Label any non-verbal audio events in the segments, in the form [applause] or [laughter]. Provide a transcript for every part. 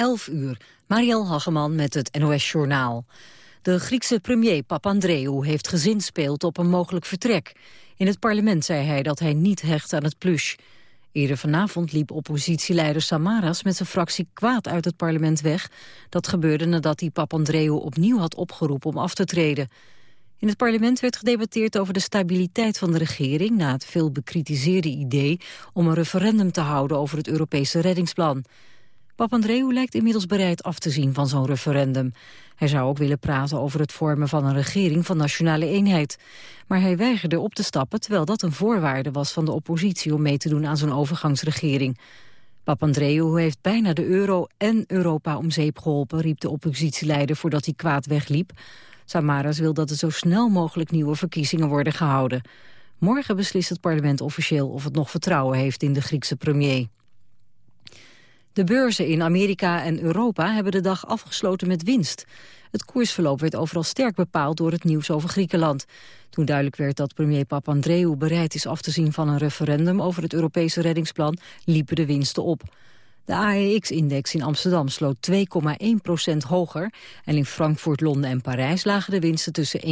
11 uur. Marielle Hageman met het NOS Journaal. De Griekse premier Papandreou heeft gezinspeeld op een mogelijk vertrek. In het parlement zei hij dat hij niet hecht aan het plus. Eerder vanavond liep oppositieleider Samaras met zijn fractie kwaad uit het parlement weg. Dat gebeurde nadat hij Papandreou opnieuw had opgeroepen om af te treden. In het parlement werd gedebatteerd over de stabiliteit van de regering... na het veel bekritiseerde idee om een referendum te houden over het Europese reddingsplan. Papandreou lijkt inmiddels bereid af te zien van zo'n referendum. Hij zou ook willen praten over het vormen van een regering van nationale eenheid. Maar hij weigerde op te stappen terwijl dat een voorwaarde was van de oppositie om mee te doen aan zo'n overgangsregering. Papandreou heeft bijna de euro en Europa om zeep geholpen, riep de oppositieleider voordat hij kwaad wegliep. Samaras wil dat er zo snel mogelijk nieuwe verkiezingen worden gehouden. Morgen beslist het parlement officieel of het nog vertrouwen heeft in de Griekse premier. De beurzen in Amerika en Europa hebben de dag afgesloten met winst. Het koersverloop werd overal sterk bepaald door het nieuws over Griekenland. Toen duidelijk werd dat premier Papandreou bereid is af te zien van een referendum over het Europese reddingsplan, liepen de winsten op. De AEX-index in Amsterdam sloot 2,1 procent hoger... en in Frankfurt, Londen en Parijs lagen de winsten tussen 1,1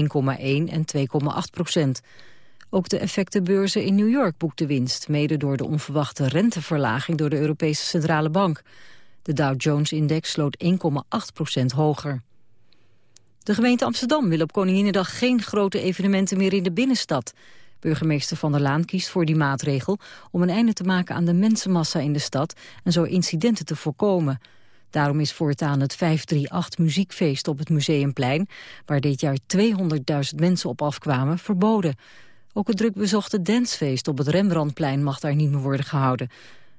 en 2,8 procent. Ook de effectenbeurzen in New York boekten winst... mede door de onverwachte renteverlaging door de Europese Centrale Bank. De Dow Jones-index sloot 1,8 procent hoger. De gemeente Amsterdam wil op Koninginnedag geen grote evenementen meer in de binnenstad. Burgemeester Van der Laan kiest voor die maatregel om een einde te maken aan de mensenmassa in de stad en zo incidenten te voorkomen. Daarom is voortaan het 538 muziekfeest op het Museumplein, waar dit jaar 200.000 mensen op afkwamen, verboden. Ook het drukbezochte dancefeest op het Rembrandtplein mag daar niet meer worden gehouden.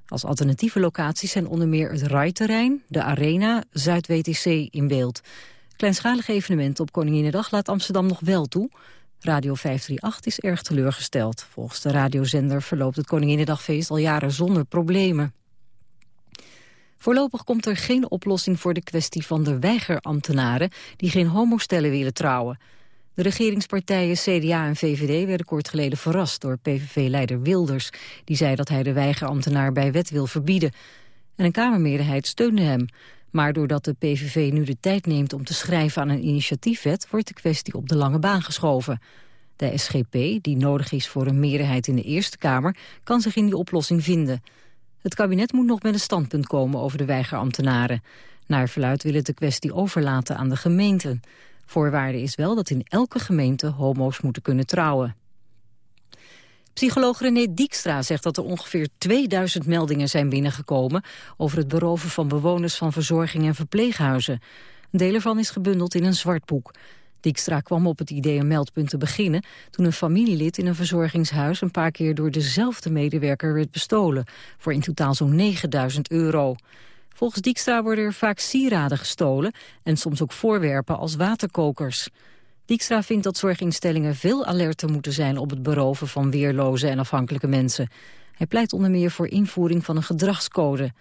Als alternatieve locaties zijn onder meer het Rijterrein, de Arena, Zuid-WTC in beeld. Kleinschalige evenementen op Koninginnedag laat Amsterdam nog wel toe. Radio 538 is erg teleurgesteld. Volgens de radiozender verloopt het Koninginnedagfeest al jaren zonder problemen. Voorlopig komt er geen oplossing voor de kwestie van de weigerambtenaren... die geen homostellen willen trouwen. De regeringspartijen CDA en VVD werden kort geleden verrast door PVV-leider Wilders. Die zei dat hij de weigerambtenaar bij wet wil verbieden. En een Kamermeerderheid steunde hem. Maar doordat de PVV nu de tijd neemt om te schrijven aan een initiatiefwet... wordt de kwestie op de lange baan geschoven. De SGP, die nodig is voor een meerderheid in de Eerste Kamer... kan zich in die oplossing vinden. Het kabinet moet nog met een standpunt komen over de weigerambtenaren. Naar verluid wil het de kwestie overlaten aan de gemeenten. Voorwaarde is wel dat in elke gemeente homo's moeten kunnen trouwen. Psycholoog René Dijkstra zegt dat er ongeveer 2000 meldingen zijn binnengekomen over het beroven van bewoners van verzorging en verpleeghuizen. Een deel ervan is gebundeld in een zwart boek. Dijkstra kwam op het idee een meldpunt te beginnen toen een familielid in een verzorgingshuis een paar keer door dezelfde medewerker werd bestolen, voor in totaal zo'n 9000 euro. Volgens Dijkstra worden er vaak sieraden gestolen en soms ook voorwerpen als waterkokers. Dijkstra vindt dat zorginstellingen veel alerter moeten zijn op het beroven van weerloze en afhankelijke mensen. Hij pleit onder meer voor invoering van een gedragscode.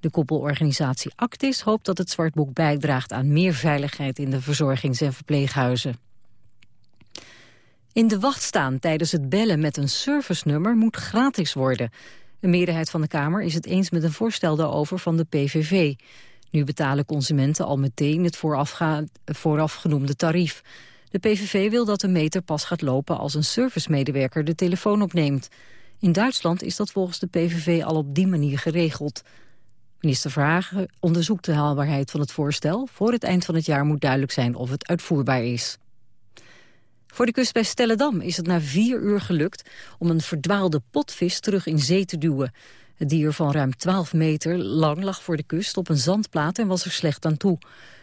De koppelorganisatie Actis hoopt dat het zwartboek bijdraagt aan meer veiligheid in de verzorgings- en verpleeghuizen. In de wacht staan tijdens het bellen met een servicenummer moet gratis worden. Een meerderheid van de Kamer is het eens met een voorstel daarover van de PVV. Nu betalen consumenten al meteen het vooraf genoemde tarief. De PVV wil dat de meter pas gaat lopen als een servicemedewerker de telefoon opneemt. In Duitsland is dat volgens de PVV al op die manier geregeld. Minister Verhagen onderzoekt de haalbaarheid van het voorstel. Voor het eind van het jaar moet duidelijk zijn of het uitvoerbaar is. Voor de kust bij Stellendam is het na vier uur gelukt om een verdwaalde potvis terug in zee te duwen. Het dier van ruim 12 meter lang lag voor de kust op een zandplaat en was er slecht aan toe.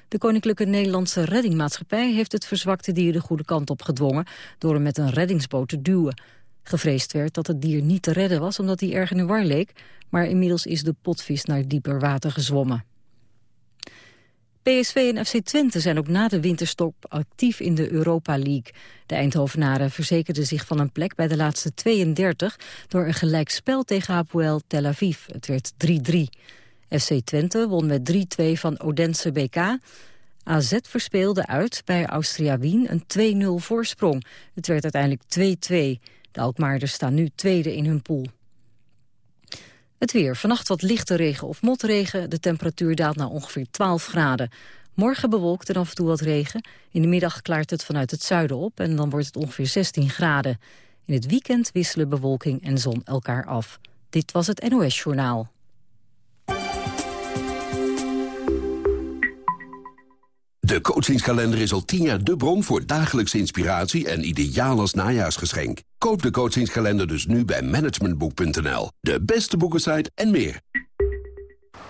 De Koninklijke Nederlandse Reddingmaatschappij heeft het verzwakte dier de goede kant op gedwongen door hem met een reddingsboot te duwen. Gevreesd werd dat het dier niet te redden was omdat hij erg in de war leek, maar inmiddels is de potvis naar dieper water gezwommen. PSV en FC Twente zijn ook na de winterstop actief in de Europa League. De Eindhovenaren verzekerden zich van een plek bij de laatste 32... door een gelijkspel tegen Hapoel Tel Aviv. Het werd 3-3. FC Twente won met 3-2 van Odense BK. AZ verspeelde uit bij Austria Wien een 2-0 voorsprong. Het werd uiteindelijk 2-2. De Alkmaarders staan nu tweede in hun pool. Het weer. Vannacht wat lichte regen of motregen. De temperatuur daalt naar ongeveer 12 graden. Morgen bewolkt en af en toe wat regen. In de middag klaart het vanuit het zuiden op en dan wordt het ongeveer 16 graden. In het weekend wisselen bewolking en zon elkaar af. Dit was het NOS Journaal. De coachingskalender is al tien jaar de bron voor dagelijkse inspiratie en ideaal als najaarsgeschenk. Koop de coachingskalender dus nu bij managementboek.nl. De beste boekensite en meer.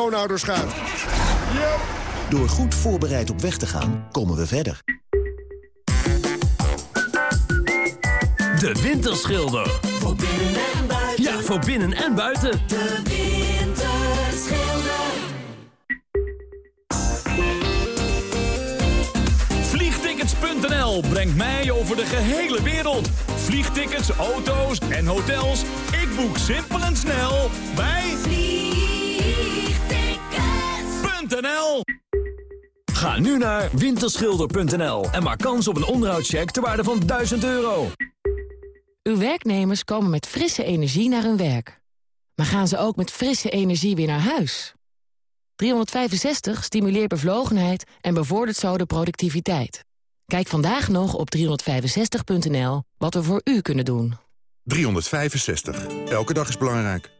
schoonouders gaat. Door goed voorbereid op weg te gaan, komen we verder. De Winterschilder. Voor binnen en buiten. Ja, voor binnen en buiten. De Winterschilder. Vliegtickets.nl brengt mij over de gehele wereld. Vliegtickets, auto's en hotels. Ik boek simpel en snel bij... Ga nu naar winterschilder.nl en maak kans op een onderhoudscheck ter waarde van 1000 euro. Uw werknemers komen met frisse energie naar hun werk. Maar gaan ze ook met frisse energie weer naar huis? 365 stimuleert bevlogenheid en bevordert zo de productiviteit. Kijk vandaag nog op 365.nl wat we voor u kunnen doen. 365. Elke dag is belangrijk.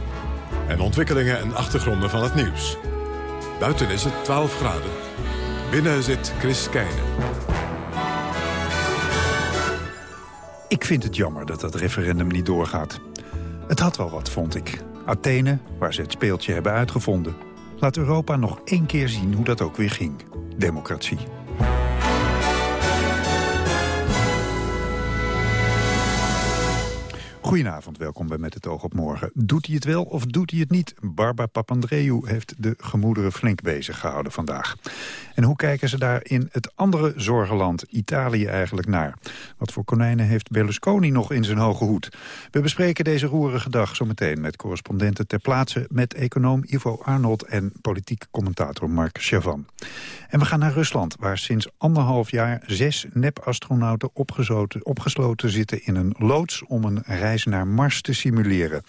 en ontwikkelingen en achtergronden van het nieuws. Buiten is het 12 graden. Binnen zit Chris Keijnen. Ik vind het jammer dat dat referendum niet doorgaat. Het had wel wat, vond ik. Athene, waar ze het speeltje hebben uitgevonden. Laat Europa nog één keer zien hoe dat ook weer ging. Democratie. Goedenavond, welkom bij Met het oog op morgen. Doet hij het wel of doet hij het niet? Barbara Papandreou heeft de gemoederen flink bezig gehouden vandaag. En hoe kijken ze daar in het andere zorgenland, Italië, eigenlijk naar? Wat voor konijnen heeft Berlusconi nog in zijn hoge hoed? We bespreken deze roerige dag zometeen met correspondenten ter plaatse... met econoom Ivo Arnold en politiek commentator Mark Chavan. En we gaan naar Rusland, waar sinds anderhalf jaar zes nep-astronauten opgesloten zitten in een loods om een reis naar Mars te simuleren.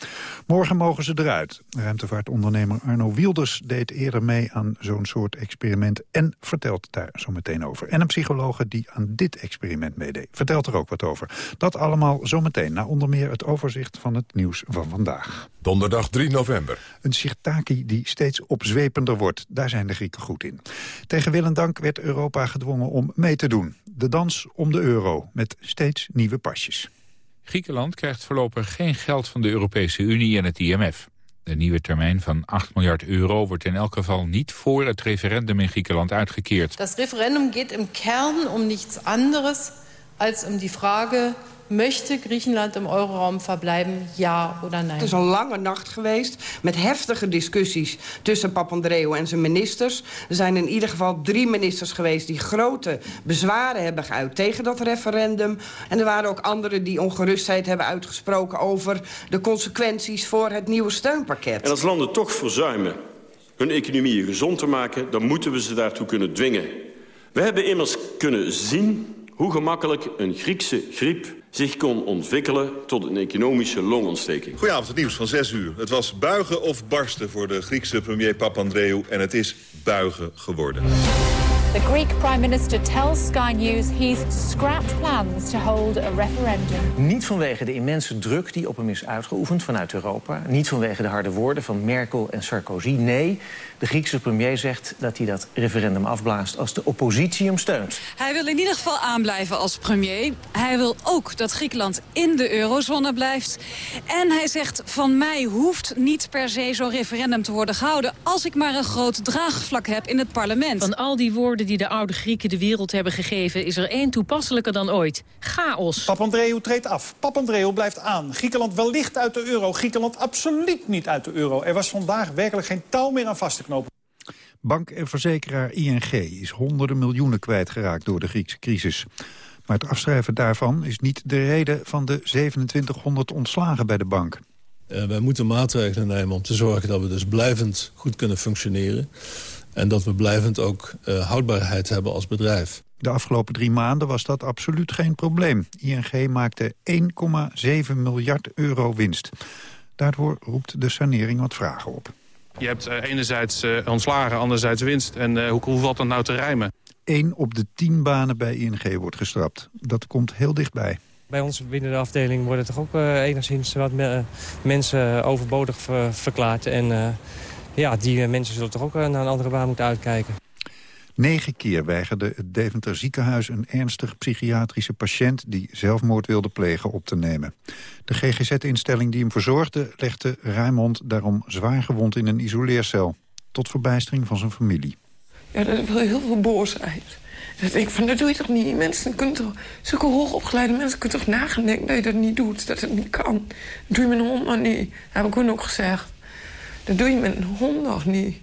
Morgen mogen ze eruit. Ruimtevaartondernemer Arno Wilders deed eerder mee aan zo'n soort experiment... en vertelt daar zo meteen over. En een psychologe die aan dit experiment meedeed, vertelt er ook wat over. Dat allemaal zometeen, na onder meer het overzicht van het nieuws van vandaag. Donderdag 3 november. Een Sirtaki die steeds opzwepender wordt. Daar zijn de Grieken goed in. Tegen wil en dank werd Europa gedwongen om mee te doen. De dans om de euro, met steeds nieuwe pasjes. Griekenland krijgt voorlopig geen geld van de Europese Unie en het IMF. De nieuwe termijn van 8 miljard euro wordt in elk geval niet voor het referendum in Griekenland uitgekeerd. Het referendum gaat im Kern om niets anderes als om die vraag Möchte Griechenland im Euroraum verbleiben, ja oder nein? Het is een lange nacht geweest met heftige discussies tussen Papandreou en zijn ministers. Er zijn in ieder geval drie ministers geweest die grote bezwaren hebben geuit tegen dat referendum. En er waren ook anderen die ongerustheid hebben uitgesproken over de consequenties voor het nieuwe steunpakket. En als landen toch verzuimen hun economieën gezond te maken, dan moeten we ze daartoe kunnen dwingen. We hebben immers kunnen zien hoe gemakkelijk een Griekse griep zich kon ontwikkelen tot een economische longontsteking. Goedenavond, het nieuws van 6 uur. Het was buigen of barsten voor de Griekse premier Papandreou... en het is buigen geworden. The Greek Prime Minister tells Sky News he's scrapped plans to hold a referendum. Niet vanwege de immense druk die op hem is uitgeoefend vanuit Europa. Niet vanwege de harde woorden van Merkel en Sarkozy. Nee, de Griekse premier zegt dat hij dat referendum afblaast als de oppositie hem steunt. Hij wil in ieder geval aanblijven als premier. Hij wil ook dat Griekenland in de eurozone blijft. En hij zegt van mij hoeft niet per se zo'n referendum te worden gehouden... als ik maar een groot draagvlak heb in het parlement. Van al die woorden die de oude Grieken de wereld hebben gegeven... is er één toepasselijker dan ooit. Chaos. Papandreou treedt af. Papandreou blijft aan. Griekenland wellicht uit de euro. Griekenland absoluut niet uit de euro. Er was vandaag werkelijk geen touw meer aan vast te knopen. Bank en verzekeraar ING is honderden miljoenen kwijtgeraakt door de Griekse crisis. Maar het afschrijven daarvan is niet de reden van de 2700 ontslagen bij de bank. Uh, wij moeten maatregelen nemen om te zorgen dat we dus blijvend goed kunnen functioneren. En dat we blijvend ook uh, houdbaarheid hebben als bedrijf. De afgelopen drie maanden was dat absoluut geen probleem. ING maakte 1,7 miljard euro winst. Daardoor roept de sanering wat vragen op. Je hebt uh, enerzijds uh, ontslagen, anderzijds winst. En uh, hoe, hoe valt dat nou te rijmen? 1 op de 10 banen bij ING wordt gestrapt. Dat komt heel dichtbij. Bij ons binnen de afdeling worden toch ook enigszins wat me mensen overbodig ver verklaard. En ja, die mensen zullen toch ook naar een andere baan moeten uitkijken. Negen keer weigerde het Deventer ziekenhuis een ernstig psychiatrische patiënt die zelfmoord wilde plegen op te nemen. De GGZ-instelling die hem verzorgde legde Raymond daarom zwaar gewond in een isoleercel. Tot verbijstering van zijn familie. Ja, dat is wel heel veel boosheid. Dat denk ik van, dat doe je toch niet? Mensen kunnen toch, zulke hoogopgeleide mensen kunnen toch nagaan denken dat je dat niet doet, dat het niet kan. Dat doe je met een hond nog niet. Dat heb ik hun ook gezegd. Dat doe je met een hond nog niet.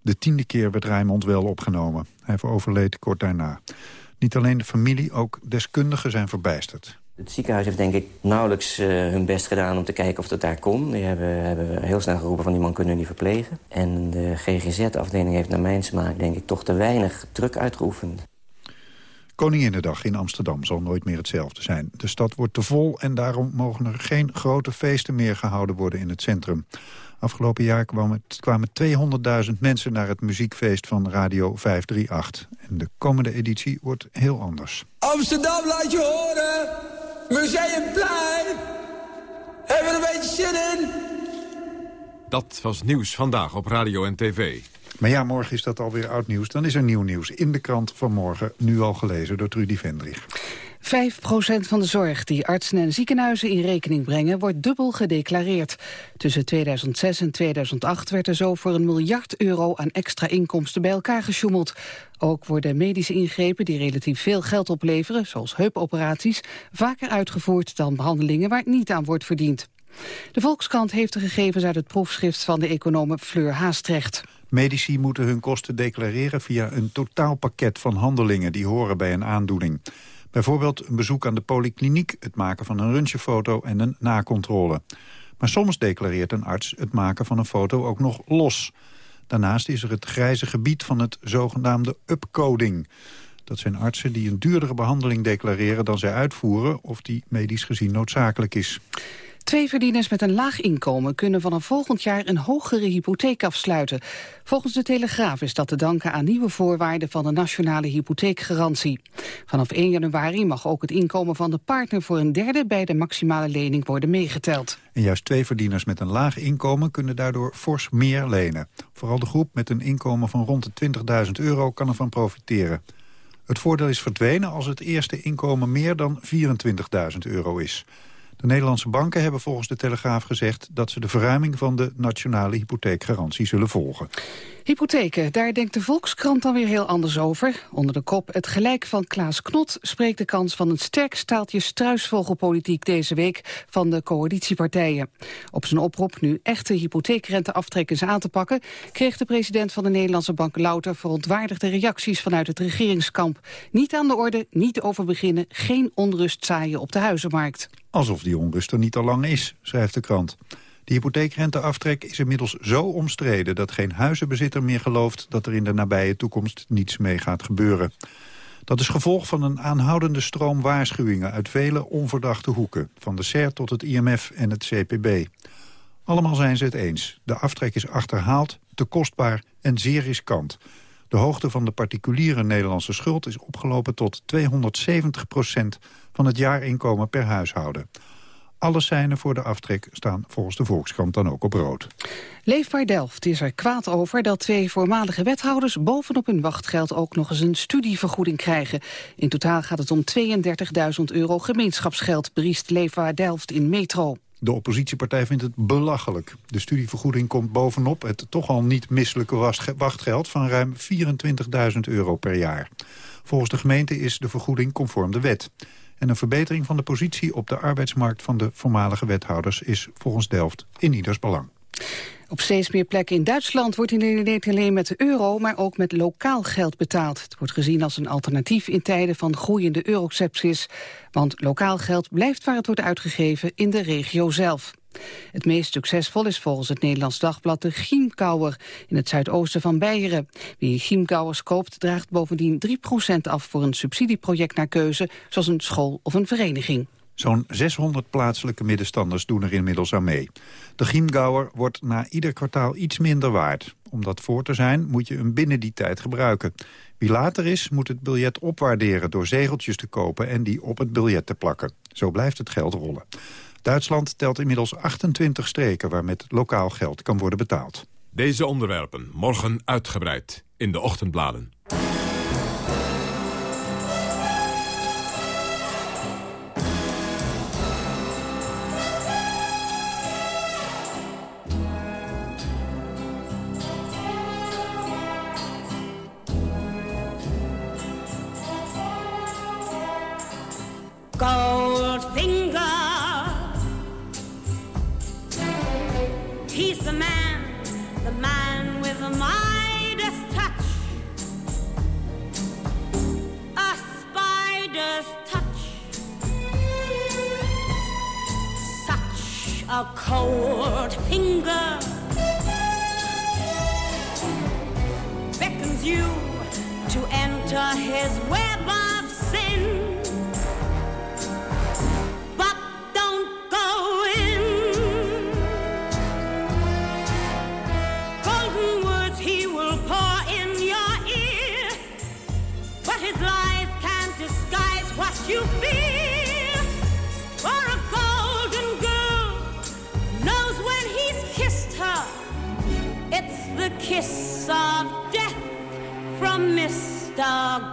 De tiende keer werd Rijmond wel opgenomen. Hij overleed kort daarna. Niet alleen de familie, ook deskundigen zijn verbijsterd. Het ziekenhuis heeft denk ik nauwelijks uh, hun best gedaan om te kijken of dat daar kon. Die hebben, hebben heel snel geroepen van die man kunnen we niet verplegen. En de GGZ-afdeling heeft naar mijn smaak denk ik toch te weinig druk uitgeoefend. Koninginnedag in Amsterdam zal nooit meer hetzelfde zijn. De stad wordt te vol en daarom mogen er geen grote feesten meer gehouden worden in het centrum. Afgelopen jaar kwamen, kwamen 200.000 mensen naar het muziekfeest van Radio 538. En de komende editie wordt heel anders. Amsterdam laat je horen. Museumplein. Hebben we een beetje zin in? Dat was nieuws vandaag op radio en tv. Maar ja, morgen is dat alweer oud nieuws. Dan is er nieuw nieuws in de krant van morgen, nu al gelezen door Trudy Vendrich. 5% van de zorg die artsen en ziekenhuizen in rekening brengen... wordt dubbel gedeclareerd. Tussen 2006 en 2008 werd er zo voor een miljard euro... aan extra inkomsten bij elkaar gesjoemeld. Ook worden medische ingrepen die relatief veel geld opleveren... zoals heupoperaties, vaker uitgevoerd dan behandelingen... waar niet aan wordt verdiend. De Volkskrant heeft de gegevens uit het proefschrift van de econoom Fleur Haastrecht. Medici moeten hun kosten declareren via een totaalpakket van handelingen... die horen bij een aandoening. Bijvoorbeeld een bezoek aan de polykliniek, het maken van een röntgenfoto en een nakontrole. Maar soms declareert een arts het maken van een foto ook nog los. Daarnaast is er het grijze gebied van het zogenaamde upcoding. Dat zijn artsen die een duurdere behandeling declareren dan zij uitvoeren... of die medisch gezien noodzakelijk is. Twee verdieners met een laag inkomen kunnen vanaf volgend jaar een hogere hypotheek afsluiten. Volgens de Telegraaf is dat te danken aan nieuwe voorwaarden van de nationale hypotheekgarantie. Vanaf 1 januari mag ook het inkomen van de partner voor een derde bij de maximale lening worden meegeteld. En juist twee verdieners met een laag inkomen kunnen daardoor fors meer lenen. Vooral de groep met een inkomen van rond de 20.000 euro kan ervan profiteren. Het voordeel is verdwenen als het eerste inkomen meer dan 24.000 euro is. De Nederlandse banken hebben volgens de Telegraaf gezegd... dat ze de verruiming van de nationale hypotheekgarantie zullen volgen. Hypotheken, daar denkt de Volkskrant dan weer heel anders over. Onder de kop Het gelijk van Klaas Knot spreekt de kans van een sterk staaltje struisvogelpolitiek deze week van de coalitiepartijen. Op zijn oproep nu echte hypotheekrenteaftrekkers aan te pakken, kreeg de president van de Nederlandse Bank louter verontwaardigde reacties vanuit het regeringskamp. Niet aan de orde, niet over beginnen, geen onrust zaaien op de huizenmarkt. Alsof die onrust er niet al lang is, schrijft de krant. De hypotheekrenteaftrek is inmiddels zo omstreden... dat geen huizenbezitter meer gelooft dat er in de nabije toekomst niets mee gaat gebeuren. Dat is gevolg van een aanhoudende stroom waarschuwingen uit vele onverdachte hoeken. Van de SER tot het IMF en het CPB. Allemaal zijn ze het eens. De aftrek is achterhaald, te kostbaar en zeer riskant. De hoogte van de particuliere Nederlandse schuld is opgelopen tot 270% van het jaarinkomen per huishouden. Alle seinen voor de aftrek staan volgens de Volkskrant dan ook op rood. Leefbaar Delft is er kwaad over dat twee voormalige wethouders... bovenop hun wachtgeld ook nog eens een studievergoeding krijgen. In totaal gaat het om 32.000 euro gemeenschapsgeld... briest Leefbaar Delft in Metro. De oppositiepartij vindt het belachelijk. De studievergoeding komt bovenop het toch al niet misselijke wachtgeld... van ruim 24.000 euro per jaar. Volgens de gemeente is de vergoeding conform de wet. En een verbetering van de positie op de arbeidsmarkt van de voormalige wethouders is volgens Delft in ieders belang. Op steeds meer plekken in Duitsland wordt niet alleen met de euro, maar ook met lokaal geld betaald. Het wordt gezien als een alternatief in tijden van groeiende eurocepsis. Want lokaal geld blijft waar het wordt uitgegeven in de regio zelf. Het meest succesvol is volgens het Nederlands Dagblad de Chiemkauwer in het zuidoosten van Beieren. Wie Chiemkauwers koopt draagt bovendien 3% af voor een subsidieproject naar keuze, zoals een school of een vereniging. Zo'n 600 plaatselijke middenstanders doen er inmiddels aan mee. De Chiemgauwer wordt na ieder kwartaal iets minder waard. Om dat voor te zijn moet je hem binnen die tijd gebruiken. Wie later is, moet het biljet opwaarderen door zegeltjes te kopen... en die op het biljet te plakken. Zo blijft het geld rollen. Duitsland telt inmiddels 28 streken waar met lokaal geld kan worden betaald. Deze onderwerpen morgen uitgebreid in de ochtendbladen. A cold finger dog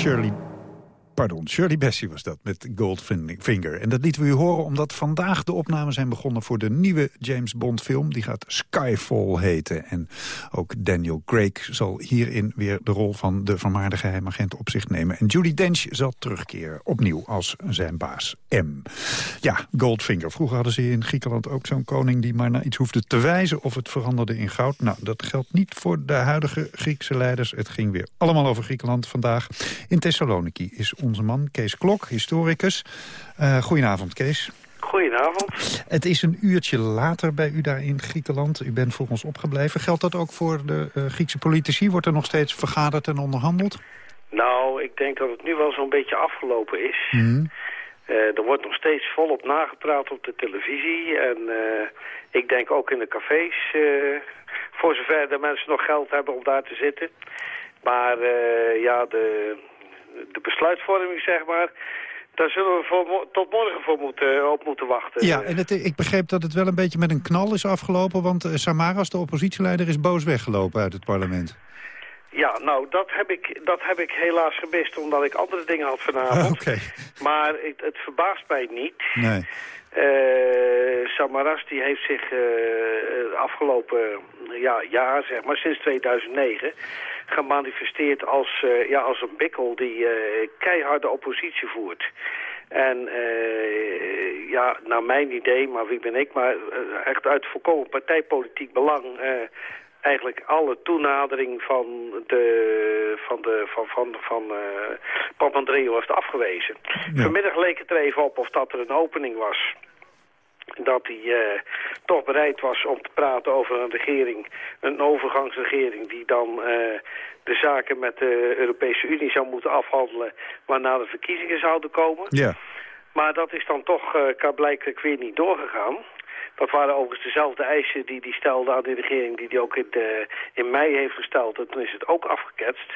Shirley Pardon, Shirley Bassey was dat met Goldfinger. En dat lieten we u horen omdat vandaag de opnames zijn begonnen... voor de nieuwe James Bond film. Die gaat Skyfall heten. En ook Daniel Craig zal hierin weer de rol van de vermaarde geheimagent op zich nemen. En Judy Dench zal terugkeren, opnieuw als zijn baas M. Ja, Goldfinger. Vroeger hadden ze in Griekenland ook zo'n koning... die maar naar iets hoefde te wijzen of het veranderde in goud. Nou, dat geldt niet voor de huidige Griekse leiders. Het ging weer allemaal over Griekenland vandaag. In Thessaloniki is onze Kees Klok, historicus. Uh, goedenavond, Kees. Goedenavond. Het is een uurtje later bij u daar in Griekenland. U bent voor ons opgebleven. Geldt dat ook voor de uh, Griekse politici? Wordt er nog steeds vergaderd en onderhandeld? Nou, ik denk dat het nu wel zo'n beetje afgelopen is. Mhm. Eh, er wordt nog steeds volop nagepraat op de televisie. En eh, ik denk ook in de cafés, eh, voor zover de mensen nog geld hebben om daar te zitten. Maar eh, ja, de, de besluitvorming, zeg maar... Daar zullen we voor, tot morgen voor moeten, op moeten wachten. Ja, en het, ik begreep dat het wel een beetje met een knal is afgelopen... want eh, Samaras, de oppositieleider, is boos weggelopen uit het parlement. Ja, nou, dat heb, ik, dat heb ik helaas gemist, omdat ik andere dingen had vanavond. [laughs] Oké, Maar het, het verbaast mij niet. nee. Eh, Samaras die heeft zich eh, het afgelopen ja, jaar, zeg maar, sinds 2009 gemanifesteerd als, eh, ja, als een bikkel die eh, keiharde oppositie voert. En eh, ja, naar mijn idee, maar wie ben ik, maar eh, echt uit volkomen partijpolitiek belang... eigenlijk alle toenadering van de van de van van van eh, Papandreou heeft afgewezen. Vanmiddag leek het er even op of dat er een opening was dat hij eh, toch bereid was om te praten over een regering, een overgangsregering die dan eh, de zaken met de Europese Unie zou moeten afhandelen waarna de verkiezingen zouden komen. Ja. Maar dat is dan toch uh, blijkbaar weer niet doorgegaan. Dat waren overigens dezelfde eisen die hij stelde aan de regering... die hij ook in, de, in mei heeft gesteld. En toen is het ook afgeketst.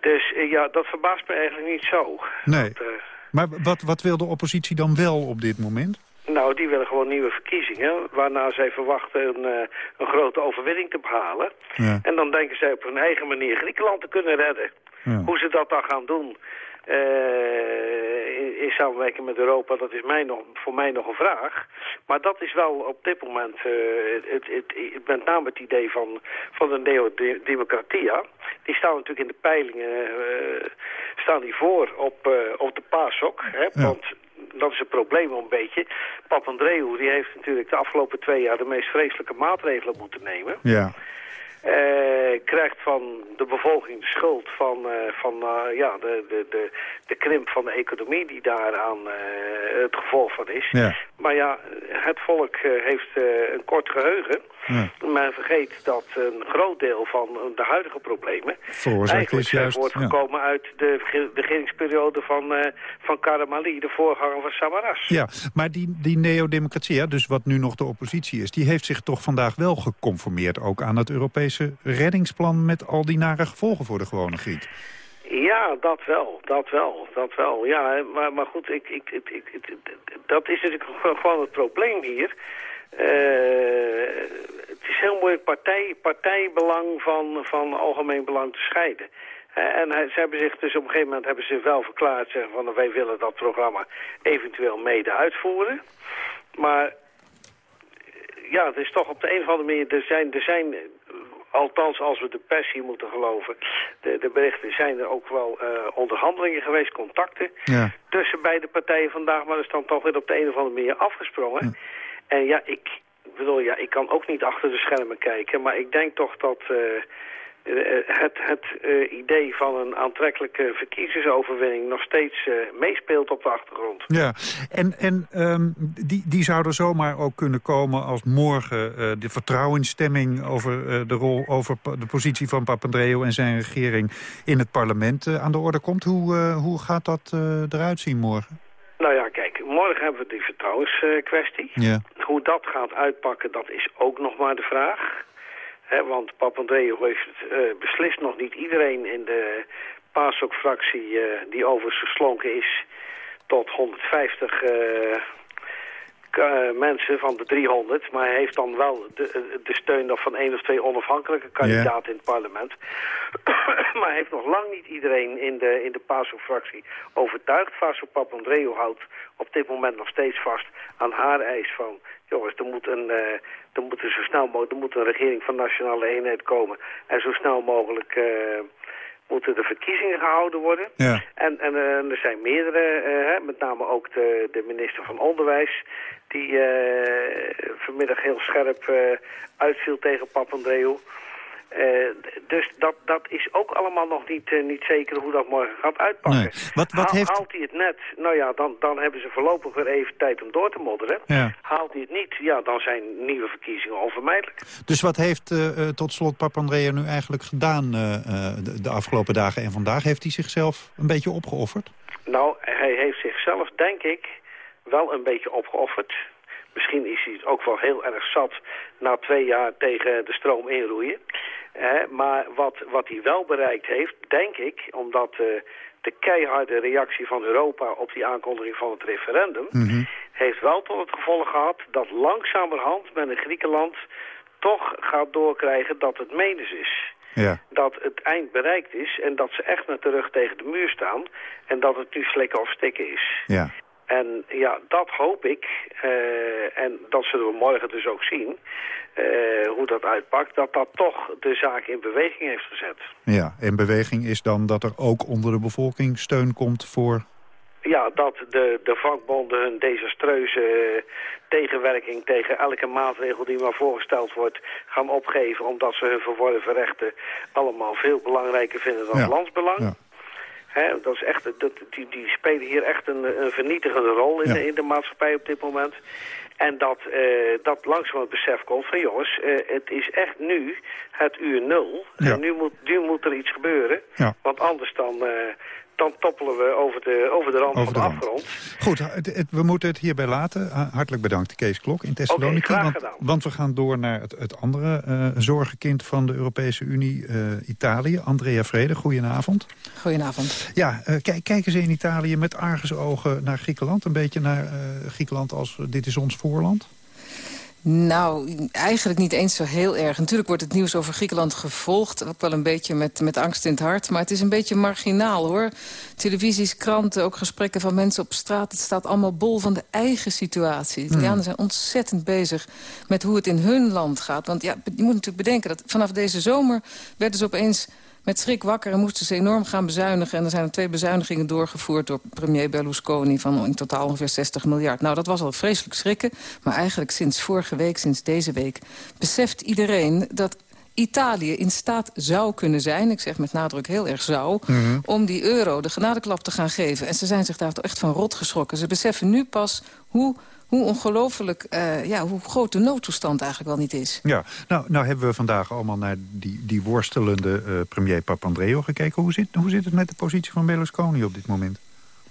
Dus uh, ja, dat verbaast me eigenlijk niet zo. Nee. Uh, maar wat, wat wil de oppositie dan wel op dit moment? Nou, die willen gewoon nieuwe verkiezingen, waarna zij verwachten een, uh, een grote overwinning te behalen. Ja. En dan denken zij op hun eigen manier Griekenland te kunnen redden. Ja. Hoe ze dat dan gaan doen, uh, in, in, samenwerking met Europa, dat is mij nog, voor mij nog een vraag. Maar dat is wel op dit moment uh, het, het, het, met name het idee van, van de neo-democratia. Die staan natuurlijk in de peilingen, uh, staan die voor op, op de PASOK. Hè? Ja. Want dat is het probleem een beetje. Papandreou die heeft natuurlijk de afgelopen twee jaar de meest vreselijke maatregelen moeten nemen. Ja. Uh, krijgt van de bevolking de schuld van, uh, van uh, ja, de, de, de, de krimp van de economie die daaraan het gevolg van is. Ja. Maar ja, het volk heeft een kort geheugen. Ja. Men vergeet dat een groot deel van de huidige problemen eigenlijk is juist, voortgekomen ja. uit de regeringsperiode van, van Karamali, de voorganger van Samaras. Ja, maar die, die neodemocratie, dus wat nu nog de oppositie is, die heeft zich toch vandaag wel geconformeerd ook aan het Europese reddingsplan met al die nare gevolgen voor de gewone Griek. Ja, dat wel, dat wel, dat wel. Ja, maar, maar goed, ik, ik, ik, ik, dat is natuurlijk gewoon het probleem hier. Uh, het is heel moeilijk partij, partijbelang van, van algemeen belang te scheiden. En ze hebben zich dus op een gegeven moment hebben ze wel verklaard zeggen van wij willen dat programma eventueel mede uitvoeren. Maar ja, het is toch op de een of andere manier, er zijn, er zijn althans als we de pers hier moeten geloven, de, de berichten zijn er ook wel uh, onderhandelingen geweest, contacten ja. tussen beide partijen vandaag, maar dat is dan toch weer op de een of andere manier afgesprongen. Ja. En ja, ik bedoel, ja, ik kan ook niet achter de schermen kijken, maar ik denk toch dat uh, het, het uh, idee van een aantrekkelijke verkiezingsoverwinning nog steeds uh, meespeelt op de achtergrond. Ja, en, en um, die, die zou er zomaar ook kunnen komen als morgen uh, de vertrouwensstemming over de rol, over de positie van Papandreou en zijn regering in het parlement aan de orde komt. Hoe, hoe gaat dat eruit zien morgen? Nou ja, kijk, morgen hebben we die vertrouwenskwestie. Ja. Hoe dat gaat uitpakken, dat is ook nog maar de vraag. Want Papandreou heeft uh, beslist nog niet iedereen in de PASOK-fractie uh, die overigens geslonken is tot 150 uh, mensen van de 300. Maar hij heeft dan wel de, de steun nog van één of twee onafhankelijke kandidaten yeah. in het parlement. [coughs] maar hij heeft nog lang niet iedereen in de, in de PASOK-fractie overtuigd. Vaso Papandreou houdt op dit moment nog steeds vast aan haar eis van... jongens, er moet een... er moet er zo snel mogelijk er moet een regering van nationale eenheid komen. En zo snel mogelijk uh, moeten de verkiezingen gehouden worden. Ja. En, en uh, er zijn meerdere, uh, met name ook de, de minister van Onderwijs... die vanmiddag heel scherp uitviel tegen Papandreou. Eh, dus dat, dat is ook allemaal nog niet, eh, niet zeker hoe dat morgen gaat uitpakken. Nee. Wat- wat Haal- heeft- Haalt hij het net, nou ja, dan, dan hebben ze voorlopig weer even tijd om door te modderen. Ja. Haalt hij het niet, ja, dan zijn nieuwe verkiezingen onvermijdelijk. Dus wat heeft eh, tot slot Papandreou nu eigenlijk gedaan de, de afgelopen dagen en vandaag? Heeft hij zichzelf een beetje opgeofferd? Nou, hij heeft zichzelf, denk ik, wel een beetje opgeofferd. Misschien is hij het ook wel heel erg zat na twee jaar tegen de stroom inroeien. Maar wat, wat hij wel bereikt heeft, denk ik, omdat eh, de keiharde reactie van Europa op die aankondiging van het referendum... heeft wel tot het gevolg gehad dat langzamerhand men in Griekenland toch gaat doorkrijgen dat het menens is Ja. dat het eind bereikt is en dat ze echt met de rug tegen de muur staan en dat het nu slikken of stikken is. Ja. En ja, dat hoop ik, eh, en dat zullen we morgen dus ook zien, eh, hoe dat uitpakt, dat dat toch de zaak in beweging heeft gezet. Ja, en beweging is dan dat er ook onder de bevolking steun komt voor... Ja, dat de, de vakbonden hun desastreuze tegenwerking tegen elke maatregel die maar voorgesteld wordt gaan opgeven omdat ze hun verworven rechten allemaal veel belangrijker vinden dan Ja. het landsbelang. Ja. Dat is echt, dat, die, die spelen hier echt een, een vernietigende rol in, Ja. de, in de maatschappij op dit moment. En dat, eh, dat langzaam het besef komt van jongens, eh, het is echt nu het uur nul. Ja. En nu moet, nu moet er iets gebeuren. Ja. Want anders dan, eh, dan toppelen we over de, over de rand Over van de afgrond. Goed, het- het- we moeten het hierbij laten. Ha- Hartelijk bedankt, Kees Klok in Thessaloniki. Oké, graag want, gedaan. want we gaan door naar het, het andere eh, zorgenkind van de Europese Unie, eh, Italië. Andrea Vrede, goedenavond. Goedenavond. Ja, eh, kijk, kijken ze in Italië met argusogen naar Griekenland? Een beetje naar eh, Griekenland als dit is ons voorland? Nou, eigenlijk niet eens zo heel erg. Natuurlijk wordt het nieuws over Griekenland gevolgd. Ook wel een beetje met, met angst in het hart. Maar het is een beetje marginaal, hoor. Televisies, kranten, ook gesprekken van mensen op straat. Het staat allemaal bol van de eigen situatie. De Italianen zijn ontzettend bezig met hoe het in hun land gaat. Want ja, je moet natuurlijk bedenken dat vanaf deze zomer... werden ze opeens met schrik wakker en moesten ze enorm gaan bezuinigen. En er zijn er twee bezuinigingen doorgevoerd door premier Berlusconi... van in totaal ongeveer 60 miljard. Nou, dat was al vreselijk schrikken. Maar eigenlijk sinds vorige week, sinds deze week... beseft iedereen dat Italië in staat zou kunnen zijn... ik zeg met nadruk heel erg zou... om die euro de genadeklap te gaan geven. En ze zijn zich daar toch echt van rot geschrokken. Ze beseffen nu pas hoe, hoe ongelooflijk... eh, ja, hoe groot de noodtoestand eigenlijk wel niet is. Ja, nou, nou hebben we vandaag allemaal naar die, die worstelende eh, premier Papandreou gekeken. Hoe zit, hoe zit het met de positie van Berlusconi op dit moment?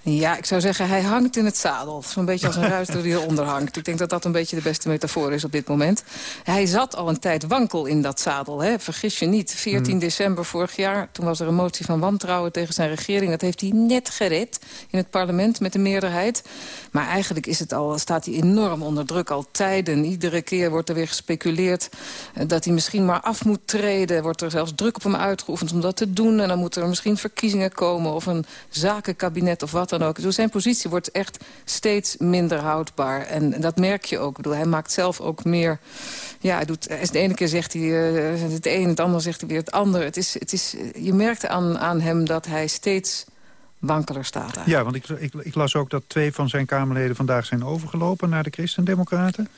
Ja, ik zou zeggen, hij hangt in het zadel. Zo'n beetje als een ruiter die eronder hangt. Ik denk dat dat een beetje de beste metafoor is op dit moment. Hij zat al een tijd wankel in dat zadel. Hè? Vergis je niet. 14 december vorig jaar, toen was er een motie van wantrouwen tegen zijn regering. Dat heeft hij net gered in het parlement met de meerderheid. Maar eigenlijk is het al, staat hij enorm onder druk al tijden. Iedere keer wordt er weer gespeculeerd eh, dat hij misschien maar af moet treden. Wordt er zelfs druk op hem uitgeoefend om dat te doen. En dan moeten er misschien verkiezingen komen of een zakenkabinet of wat dan. Dus zijn positie wordt echt steeds minder houdbaar. En dat merk je ook. Ik bedoel, hij maakt zelf ook meer... Ja, hij doet, de ene keer zegt hij eh, het een, het andere zegt hij weer het ander. Het is, het is, je merkt aan, aan hem dat hij steeds wankeler staat. Ja, want ik, ik, ik las ook dat twee van zijn Kamerleden vandaag zijn overgelopen naar de Christendemocraten.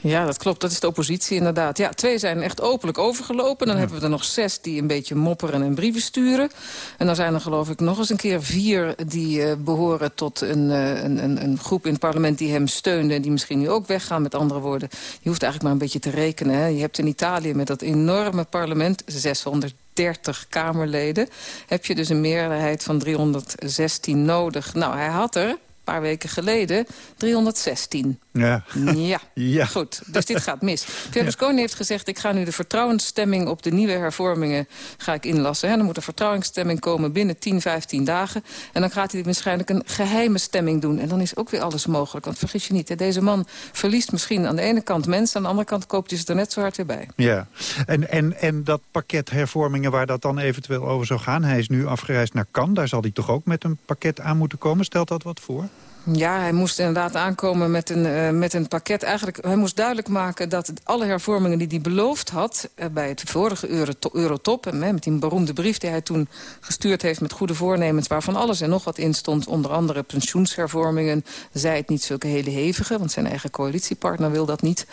Ja, dat klopt. Dat is de oppositie inderdaad. Ja, twee zijn echt openlijk overgelopen. Dan hebben we er nog zes die een beetje mopperen en brieven sturen. En dan zijn er geloof ik nog eens een keer vier... die eh, behoren tot een, eh, een, een, een groep in het parlement die hem steunde... en die misschien nu ook weggaan. Met andere woorden, je hoeft eigenlijk maar een beetje te rekenen. Hè. Je hebt in Italië met dat enorme parlement... 630 Kamerleden... heb je dus een meerderheid van 316 nodig. Nou, hij had er een paar weken geleden 316. Ja. Ja. Ja. goed. Dus dit gaat mis. Berlusconi heeft gezegd, ik ga nu de vertrouwensstemming op de nieuwe hervormingen ga ik inlassen. En dan moet een vertrouwensstemming komen binnen 10, 15 dagen. En dan gaat hij waarschijnlijk een geheime stemming doen. En dan is ook weer alles mogelijk. Want vergis je niet, hè, deze man verliest misschien aan de ene kant mensen... aan de andere kant koopt hij ze er net zo hard weer bij. Ja, en, en, en dat pakket hervormingen waar dat dan eventueel over zou gaan... hij is nu afgereisd naar Cannes, daar zal hij toch ook met een pakket aan moeten komen? Stelt dat wat voor? Ja, hij moest inderdaad aankomen met een, uh, met een pakket. Eigenlijk, hij moest duidelijk maken dat alle hervormingen die hij beloofd had... Uh, bij het vorige Eurotop, met die beroemde brief die hij toen gestuurd heeft... met goede voornemens waarvan alles en nog wat in stond. Onder andere pensioenshervormingen. Zij het niet zulke hele hevige, want zijn eigen coalitiepartner wil dat niet.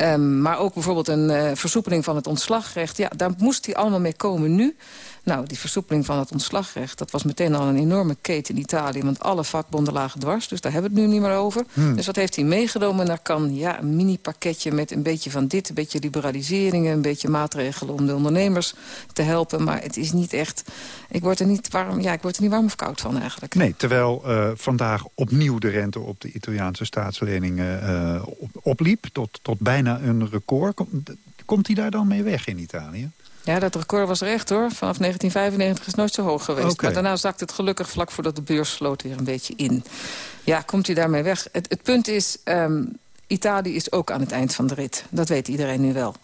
Um, maar ook bijvoorbeeld een uh, versoepeling van het ontslagrecht. Ja, daar moest hij allemaal mee komen nu... Nou, die versoepeling van het ontslagrecht... dat was meteen al een enorme keten in Italië... want alle vakbonden lagen dwars, dus daar hebben we het nu niet meer over. Hmm. Dus wat heeft hij meegenomen? Daar kan ja, een mini-pakketje met een beetje van dit... een beetje liberaliseringen, een beetje maatregelen om de ondernemers te helpen. Maar het is niet echt... Ik word er niet warm, ja, ik word er niet warm of koud van eigenlijk. Nee, terwijl uh, vandaag opnieuw de rente op de Italiaanse staatsleningen uh, opliep... Tot, tot bijna een record. Komt hij daar dan mee weg in Italië? Ja, dat record was er echt hoor. Vanaf 1995 is het nooit zo hoog geweest. Okay. Maar daarna zakt het gelukkig vlak voordat de beurs sloot weer een beetje in. Ja, komt hij daarmee weg? Het, het punt is, um, Italië is ook aan het eind van de rit. Dat weet iedereen nu wel.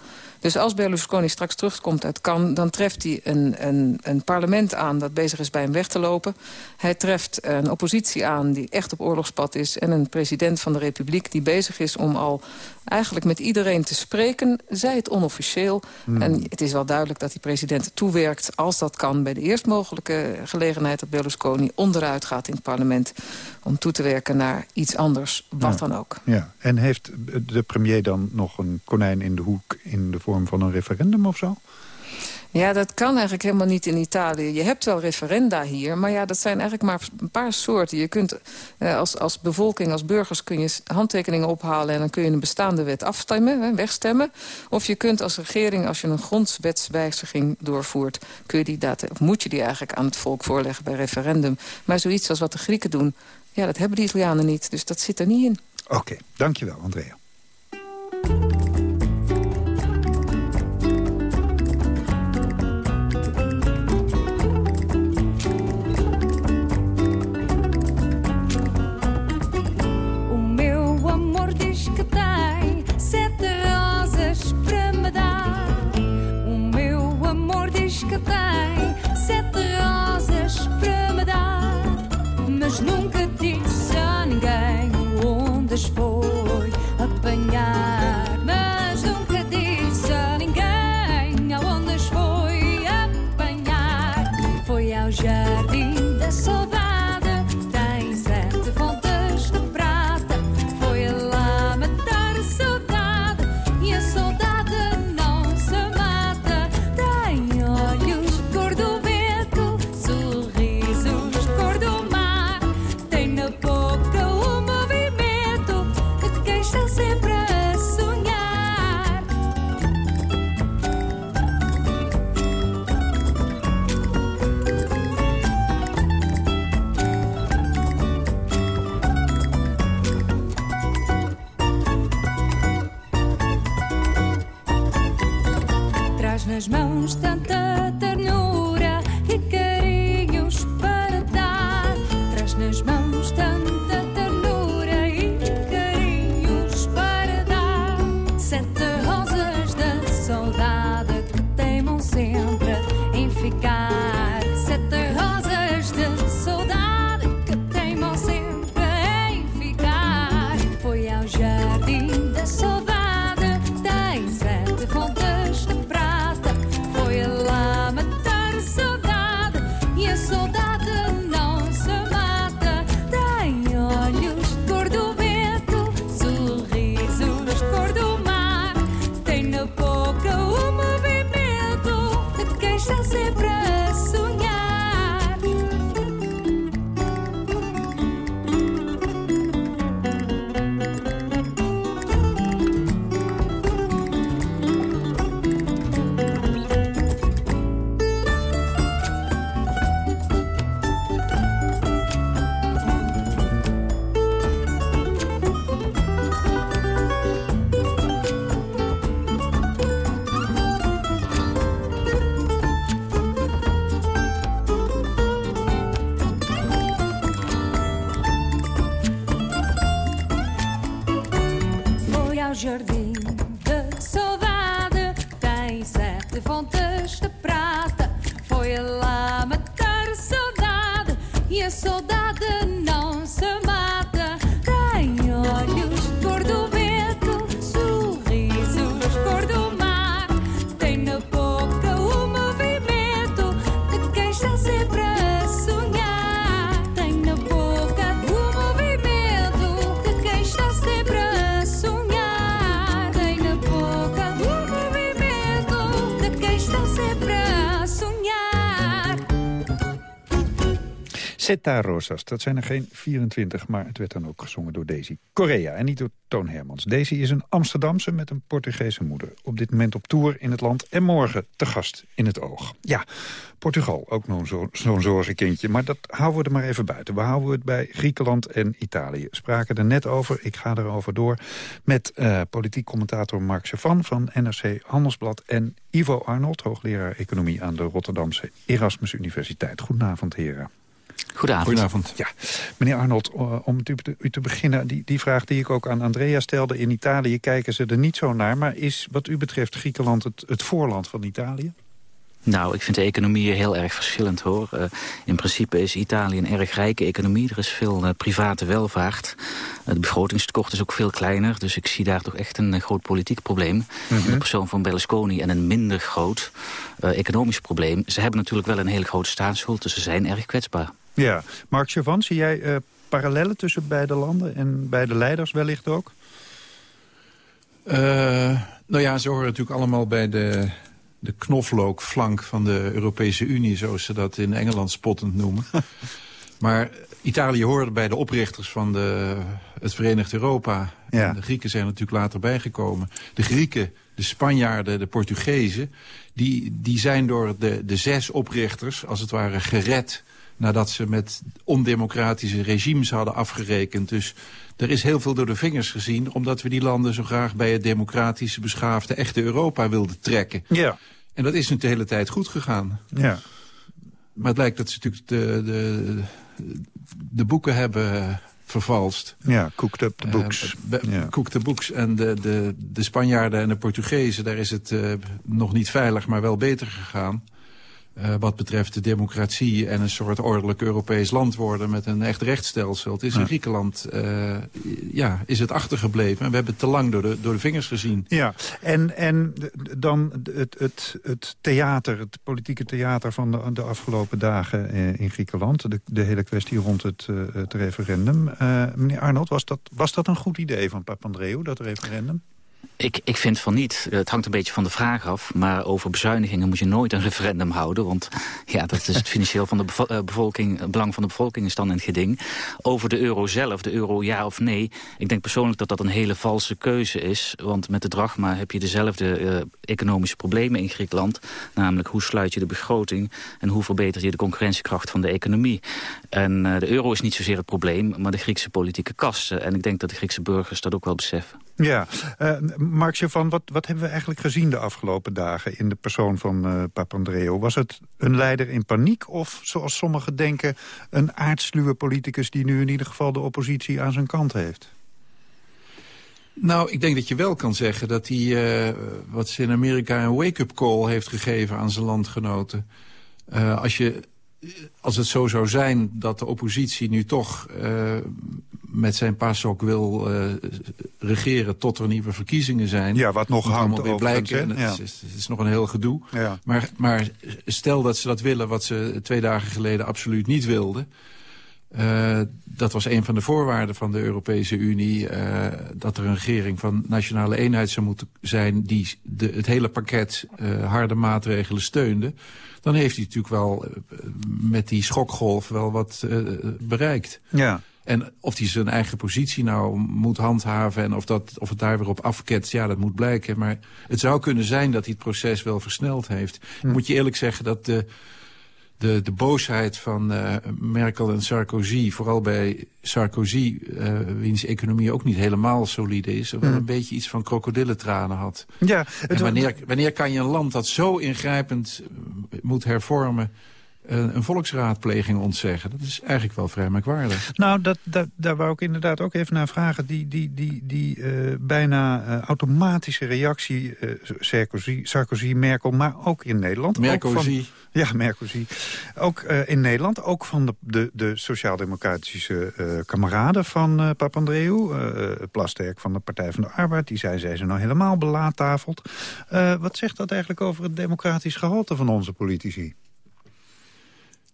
Dus als Berlusconi straks terugkomt uit Cannes... dan treft hij een, een, een, parlement aan dat bezig is bij hem weg te lopen. Hij treft een oppositie aan die echt op oorlogspad is... en een president van de republiek die bezig is om al eigenlijk met iedereen te spreken. Zij het onofficieel. Hmm. En het is wel duidelijk dat die president toewerkt... als dat kan bij de eerst mogelijke gelegenheid... dat Berlusconi onderuit gaat in het parlement... om toe te werken naar iets anders, wat ja. dan ook. Ja. En heeft de premier dan nog een konijn in de hoek... in de vorm van een referendum of zo? Ja, dat kan eigenlijk helemaal niet in Italië. Je hebt wel referenda hier, maar ja, dat zijn eigenlijk maar een paar soorten. Je kunt eh, als, als bevolking, als burgers, kun je handtekeningen ophalen... en dan kun je een bestaande wet afstemmen, hè, wegstemmen. Of je kunt als regering, als je een grondwetswijziging doorvoert... Kun je die data, of moet je die eigenlijk aan het volk voorleggen bij referendum. Maar zoiets als wat de Grieken doen, ja, dat hebben de Italianen niet. Dus dat zit er niet in. Oké, dankjewel, Andrea. que tem sete rosas para me dar. O meu amor diz que tem sete rosas para me dar. Mas nunca disse a ninguém onde as foi apanhar. Mas nunca disse a ninguém aonde as foi apanhar. Foi ao jardim da saudade. Zeta Rosas, dat zijn er geen 24, maar het werd dan ook gezongen door Daisy Correa en niet door Toon Hermans. Daisy is een Amsterdamse met een Portugese moeder. Op dit moment op tour in het land en morgen te gast in het oog. Ja, Portugal, ook zo'n zo zorgenkindje, maar dat houden we er maar even buiten. We houden het bij Griekenland en Italië. Spraken er net over, ik ga erover door, met uh, politiek commentator Mark Chavan van NRC Handelsblad en Ivo Arnold, hoogleraar economie aan de Rotterdamse Erasmus Universiteit. Goedenavond, heren. Goedenavond. Goedenavond. Ja, meneer Arnold, eh, om u te beginnen, die, die vraag die ik ook aan Andrea stelde. In Italië kijken ze er niet zo naar, maar is wat u betreft Griekenland het, het voorland van Italië? Nou, ik vind de economieën heel erg verschillend, hoor. Uh, in principe is Italië een erg rijke economie. Er is veel uh, private welvaart. Uh, de begrotingstekort is ook veel kleiner. Dus ik zie daar toch echt een groot politiek probleem. Mm -hmm. In de persoon van Berlusconi en een minder groot economisch probleem. Ze hebben natuurlijk wel een hele grote staatsschuld, dus ze zijn erg kwetsbaar. Ja, Mark Chavan, zie jij parallellen tussen beide landen en beide leiders wellicht ook? nou ja, ze horen natuurlijk allemaal bij de de knoflookflank van de Europese Unie... zoals ze dat in Engeland spottend noemen. [laughs] maar Italië hoorde bij de oprichters van de, het Verenigd Europa. Ja. En de Grieken zijn natuurlijk later bijgekomen. De Grieken, de Spanjaarden, de Portugezen... die, die zijn door de, de zes oprichters, als het ware, gered... nadat ze met ondemocratische regimes hadden afgerekend. Dus er is heel veel door de vingers gezien... omdat we die landen zo graag bij het democratische, beschaafde, echte Europa wilden trekken. Ja. En dat is nu de hele tijd goed gegaan. Ja. Maar het blijkt dat ze natuurlijk de, de, de boeken hebben vervalst. Ja, cooked up the books. Uh, ja. Cooked the books. En de, de, de Spanjaarden en de Portugezen, daar is het uh, nog niet veilig, maar wel beter gegaan. Uh, wat betreft de democratie en een soort ordelijk Europees land worden met een echt rechtsstelsel. Het is in Griekenland, uh, ja, is het achtergebleven. En we hebben het te lang door de, door de vingers gezien. Ja, en, en dan het, het, het theater, het politieke theater van de, de afgelopen dagen uh, in Griekenland. De, de hele kwestie rond het, het referendum. meneer Arnold, was dat, was dat een goed idee van Papandreou, dat referendum? Ik, ik vind van niet. Het hangt een beetje van de vraag af. Maar over bezuinigingen moet je nooit een referendum houden. Want ja, dat is het financieel van de bevolking, het belang van de bevolking is dan in het geding. Over de euro zelf, de euro ja of nee. Ik denk persoonlijk dat dat een hele valse keuze is. Want met de drachma heb je dezelfde uh, economische problemen in Griekenland. Namelijk hoe sluit je de begroting en hoe verbeter je de concurrentiekracht van de economie. En de euro is niet zozeer het probleem, maar de Griekse politieke kassen. En ik denk dat de Griekse burgers dat ook wel beseffen. Ja, uh, Mark van wat, wat hebben we eigenlijk gezien de afgelopen dagen... in de persoon van uh, Papandreou? Was het een leider in paniek of, zoals sommigen denken... een aardsluwe politicus die nu in ieder geval de oppositie aan zijn kant heeft? Nou, ik denk dat je wel kan zeggen dat hij, uh, wat ze in Amerika een wake-up call heeft gegeven aan zijn landgenoten. Als je als het zo zou zijn dat de oppositie nu toch uh, met zijn pasok wil uh, regeren tot er nieuwe verkiezingen zijn. Ja, wat nog hangt weer blijken. Het, ja. is, het, is, nog een heel gedoe. Ja. Maar, maar stel dat ze dat willen wat ze twee dagen geleden absoluut niet wilden. Uh, dat was een van de voorwaarden van de Europese Unie... Uh, dat er een regering van nationale eenheid zou moeten zijn... die de, het hele pakket uh, harde maatregelen steunde dan heeft hij natuurlijk wel uh, met die schokgolf wel wat uh, bereikt. Ja. En of hij zijn eigen positie nou moet handhaven... en of, dat, of het daar weer op afketst, ja, dat moet blijken. Maar het zou kunnen zijn dat hij het proces wel versneld heeft. Hm. Moet je eerlijk zeggen dat de de, de boosheid van uh, Merkel en Sarkozy... vooral bij Sarkozy, uh, wiens economie ook niet helemaal solide is... wel mm. een beetje iets van krokodillentranen had. Ja, en wanneer, wanneer kan je een land dat zo ingrijpend moet hervormen een volksraadpleging ontzeggen. Dat is eigenlijk wel vrij merkwaardig. Nou, dat, dat, daar wou ik inderdaad ook even naar vragen. Die, die, die, die uh, bijna uh, automatische reactie, uh, Sarkozy, Sarkozy, Merkel, maar ook in Nederland. Merkozy. Ja, Merkozy. Ook in Nederland, ook van de, de, de sociaal-democratische kameraden van Papandreou. Plasterk van de Partij van de Arbeid, die zei, zij ze nou helemaal belaattafeld. wat zegt dat eigenlijk over het democratisch gehalte van onze politici?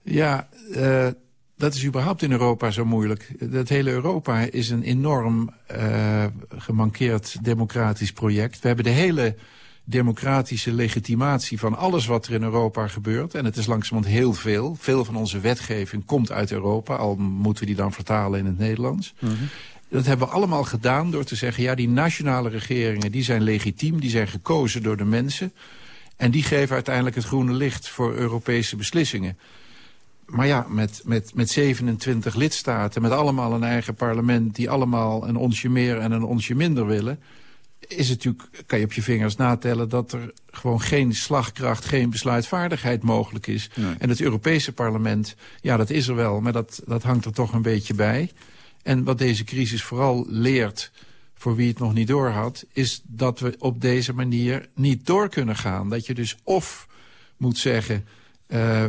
Ja, uh, dat is überhaupt in Europa zo moeilijk. Dat hele Europa is een enorm uh, gemankeerd democratisch project. We hebben de hele democratische legitimatie van alles wat er in Europa gebeurt. En het is langzamerhand heel veel. Veel van onze wetgeving komt uit Europa, al moeten we die dan vertalen in het Nederlands. Dat hebben we allemaal gedaan door te zeggen... ja, die nationale regeringen die zijn legitiem, die zijn gekozen door de mensen... en die geven uiteindelijk het groene licht voor Europese beslissingen. Maar ja, met, met, met 27 lidstaten, met allemaal een eigen parlement... die allemaal een onsje meer en een onsje minder willen... is het natuurlijk, kan je op je vingers natellen... dat er gewoon geen slagkracht, geen besluitvaardigheid mogelijk is. En het Europese parlement, ja, dat is er wel... maar dat, dat hangt er toch een beetje bij... En wat deze crisis vooral leert, voor wie het nog niet door had... is dat we op deze manier niet door kunnen gaan. Dat je dus of moet zeggen... Uh,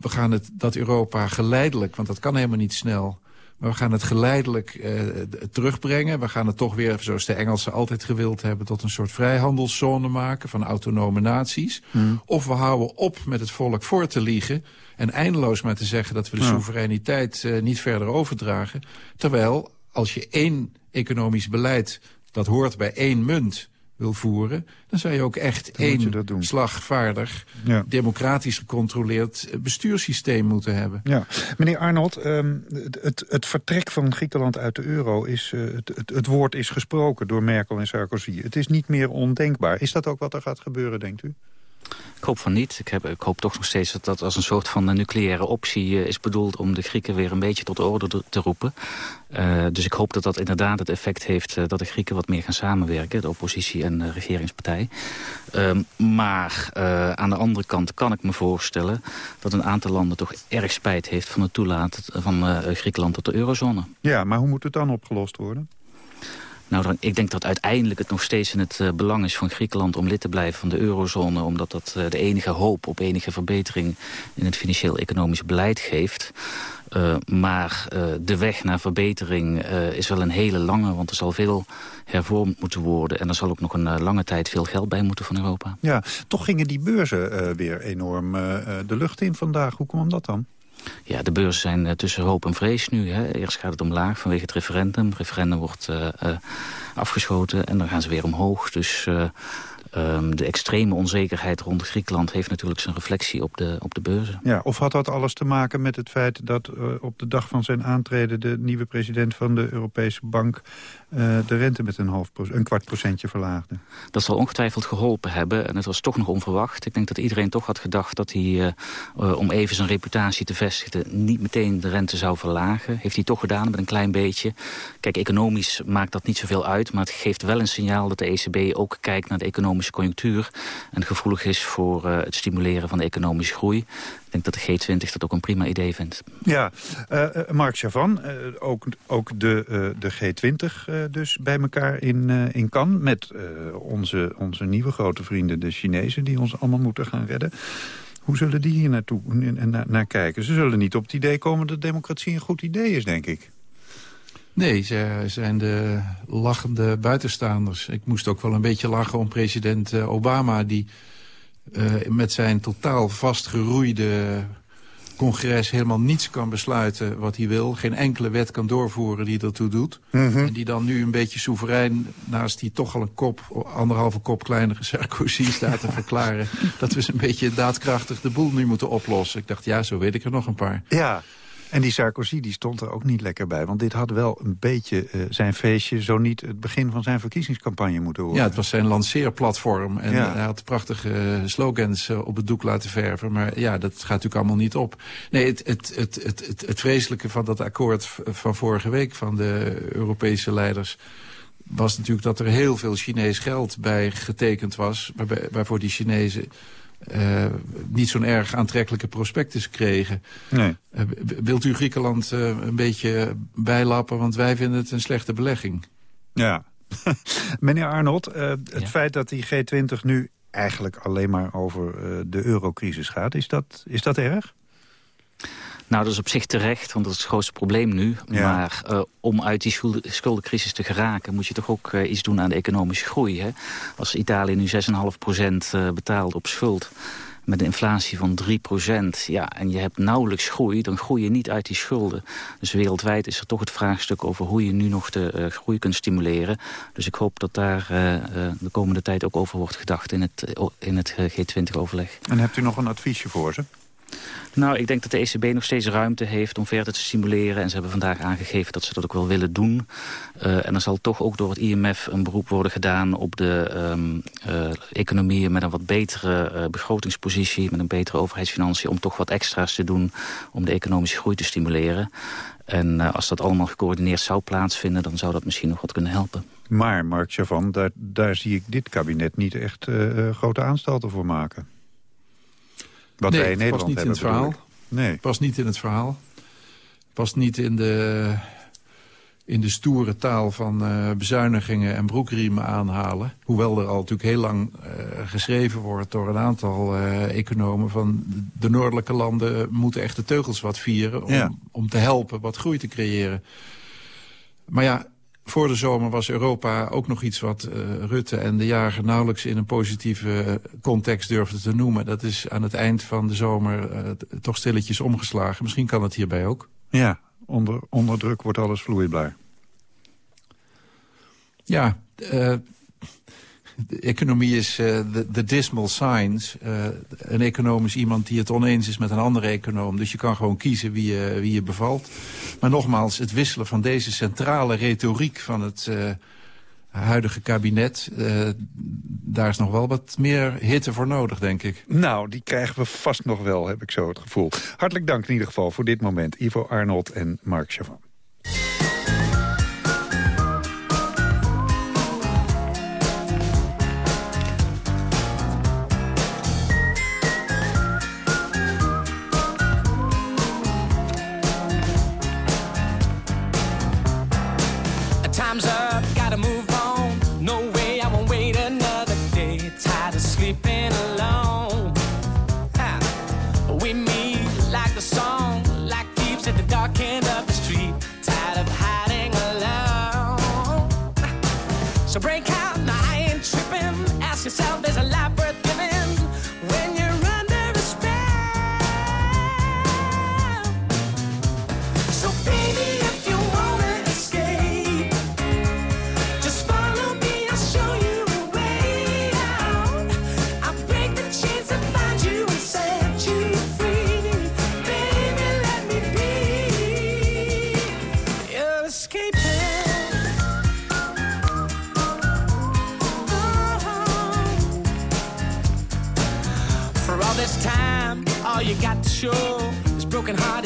we gaan het, dat Europa geleidelijk, want dat kan helemaal niet snel... maar we gaan het geleidelijk uh, terugbrengen. We gaan het toch weer, zoals de Engelsen altijd gewild hebben... tot een soort vrijhandelszone maken van autonome naties. Hmm. Of we houden op met het volk voor te liegen... En eindeloos maar te zeggen dat we de Ja. soevereiniteit uh, niet verder overdragen. Terwijl als je één economisch beleid dat hoort bij één munt wil voeren... dan zou je ook echt Dan één slagvaardig, Ja. democratisch gecontroleerd eh, bestuurssysteem moeten hebben. Ja. Meneer Arnold, ehm, het, het, vertrek van Griekenland uit de euro... Is, eh, het, het, het woord is gesproken door Merkel en Sarkozy. Het is niet meer ondenkbaar. Is dat ook wat er gaat gebeuren, denkt u? Ik hoop van niet. Ik, heb, ik hoop toch nog steeds dat dat als een soort van eh, nucleaire optie eh, is bedoeld... om de Grieken weer een beetje tot de orde te- roepen. Eh, dus ik hoop dat dat inderdaad het effect heeft... dat de Grieken wat meer gaan samenwerken, de oppositie en de regeringspartij. Ehm, maar aan de andere kant kan ik me voorstellen... dat een aantal landen toch erg spijt heeft van het toelaten van eh, Griekenland tot de eurozone. Ja, maar hoe moet het dan opgelost worden? Nou, dan, ik denk dat uiteindelijk het nog steeds in het eh, belang is van Griekenland om lid te blijven van de eurozone. Omdat dat eh, de enige hoop op enige verbetering in het financieel-economisch beleid geeft. Eh, maar de weg naar verbetering is wel een hele lange, want er zal veel hervormd moeten worden. En er zal ook nog een lange tijd veel geld bij moeten van Europa. Ja, toch gingen die beurzen weer enorm de lucht in vandaag. Hoe kwam dat dan? Ja, de beurzen zijn eh, tussen hoop en vrees nu. Hè. Eerst gaat het omlaag vanwege het referendum. Het referendum wordt eh, eh, afgeschoten en dan gaan ze weer omhoog. Dus eh, ehm, de extreme onzekerheid rond Griekenland... heeft natuurlijk zijn reflectie op de, op de beurzen. Ja, of had dat alles te maken met het feit dat eh, op de dag van zijn aantreden... de nieuwe president van de Europese Bank eh, de rente met een, half een kwart procentje verlaagde? Dat zal ongetwijfeld geholpen hebben. En het was toch nog onverwacht. Ik denk dat iedereen toch had gedacht dat hij, eh, om even zijn reputatie te vestigen... niet meteen de rente zou verlagen. Heeft hij toch gedaan met een klein beetje. Kijk, economisch maakt dat niet zoveel uit. Maar het geeft wel een signaal dat de ECB ook kijkt naar de economische conjunctuur. En gevoelig is voor eh, het stimuleren van de economische groei. Ik denk dat de G20 dat ook een prima idee vindt. Ja, eh, Mark Chavan, ook, ook de, de G20 eh, dus bij elkaar in, in Cannes... met onze, onze nieuwe grote vrienden, de Chinezen... die ons allemaal moeten gaan redden. Hoe zullen die hier naartoe, naar, naar kijken? Ze zullen niet op het idee komen dat democratie een goed idee is, denk ik. Nee, ze zijn de lachende buitenstaanders. Ik moest ook wel een beetje lachen om president eh, Obama... die eh, met zijn totaal vastgeroeide congres helemaal niets kan besluiten wat hij wil. Geen enkele wet kan doorvoeren die ertoe doet. En die dan nu een beetje soeverein naast die toch al een kop, anderhalve kop kleinere Sarkozy [laughs] staat te verklaren... dat we eens een beetje daadkrachtig de boel nu moeten oplossen. Ik dacht, ja, zo weet ik er nog een paar. Ja, en die Sarkozy die stond er ook niet lekker bij. Want dit had wel een beetje eh, zijn feestje... zo niet het begin van zijn verkiezingscampagne moeten worden. Ja, het was zijn lanceerplatform. En Ja. hij had prachtige eh, slogans eh, op het doek laten verven. Maar ja, dat gaat natuurlijk allemaal niet op. Nee, het, het, het, het, het, het vreselijke van dat akkoord van vorige week... van de Europese leiders was natuurlijk dat er heel veel Chinees geld bij getekend was... waarbij, waarvoor die Chinezen eh, niet zo'n erg aantrekkelijke prospectus kregen. Nee. Eh, wilt u Griekenland eh, een beetje bijlappen, want wij vinden het een slechte belegging. Ja. [laughs] Meneer Arnold, eh, het feit dat die G20 nu eigenlijk alleen maar over eh, de eurocrisis gaat... is dat, is dat erg? Nou, dat is op zich terecht, want dat is het grootste probleem nu. Ja. Maar eh, om uit die schulden- schuldencrisis te geraken... moet je toch ook eh, iets doen aan de economische groei. Hè? Als Italië nu 6,5 procent eh, betaalt op schuld... met een inflatie van 3% ja, en je hebt nauwelijks groei... dan groei je niet uit die schulden. Dus wereldwijd is er toch het vraagstuk over hoe je nu nog de uh, groei kunt stimuleren. Dus ik hoop dat daar uh, uh, de komende tijd ook over wordt gedacht in het, in het G20-overleg. En hebt u nog een adviesje voor ze? Nou, ik denk dat de ECB nog steeds ruimte heeft om verder te stimuleren. En ze hebben vandaag aangegeven dat ze dat ook wel willen doen. Uh, en er zal toch ook door het IMF een beroep worden gedaan op de um, uh, economieën met een wat betere uh, begrotingspositie, met een betere overheidsfinanciën, om toch wat extra's te doen om de economische groei te stimuleren. En als dat allemaal gecoördineerd zou plaatsvinden, dan zou dat misschien nog wat kunnen helpen. Maar, Mark Chavan, daar, daar zie ik dit kabinet niet echt grote aanstalten voor maken. Wat nee, wij in Nederland past niet in het verhaal. Nee. Past niet in het verhaal. Past niet in de, in de stoere taal van uh, bezuinigingen en broekriemen aanhalen. Hoewel er al natuurlijk heel lang uh, geschreven wordt door een aantal uh, economen... van de noordelijke landen moeten echt de teugels wat vieren... om, ja. om te helpen wat groei te creëren. Maar ja, voor de zomer was Europa ook nog iets wat uh, Rutte en de jager nauwelijks in een positieve context durfden te noemen. Dat is aan het eind van de zomer uh, toch stilletjes omgeslagen. Misschien kan het hierbij ook. Ja, onder, onder druk wordt alles vloeibaar. Ja, uh, de economie is de uh, dismal science. Uh, een econoom is iemand die het oneens is met een andere econoom. Dus je kan gewoon kiezen wie je, wie je bevalt. Maar nogmaals, het wisselen van deze centrale retoriek van het uh, huidige kabinet... daar is nog wel wat meer hitte voor nodig, denk ik. Nou, die krijgen we vast nog wel, heb ik zo het gevoel. Hartelijk dank in ieder geval voor dit moment. Ivo Arnold en Mark Chavan.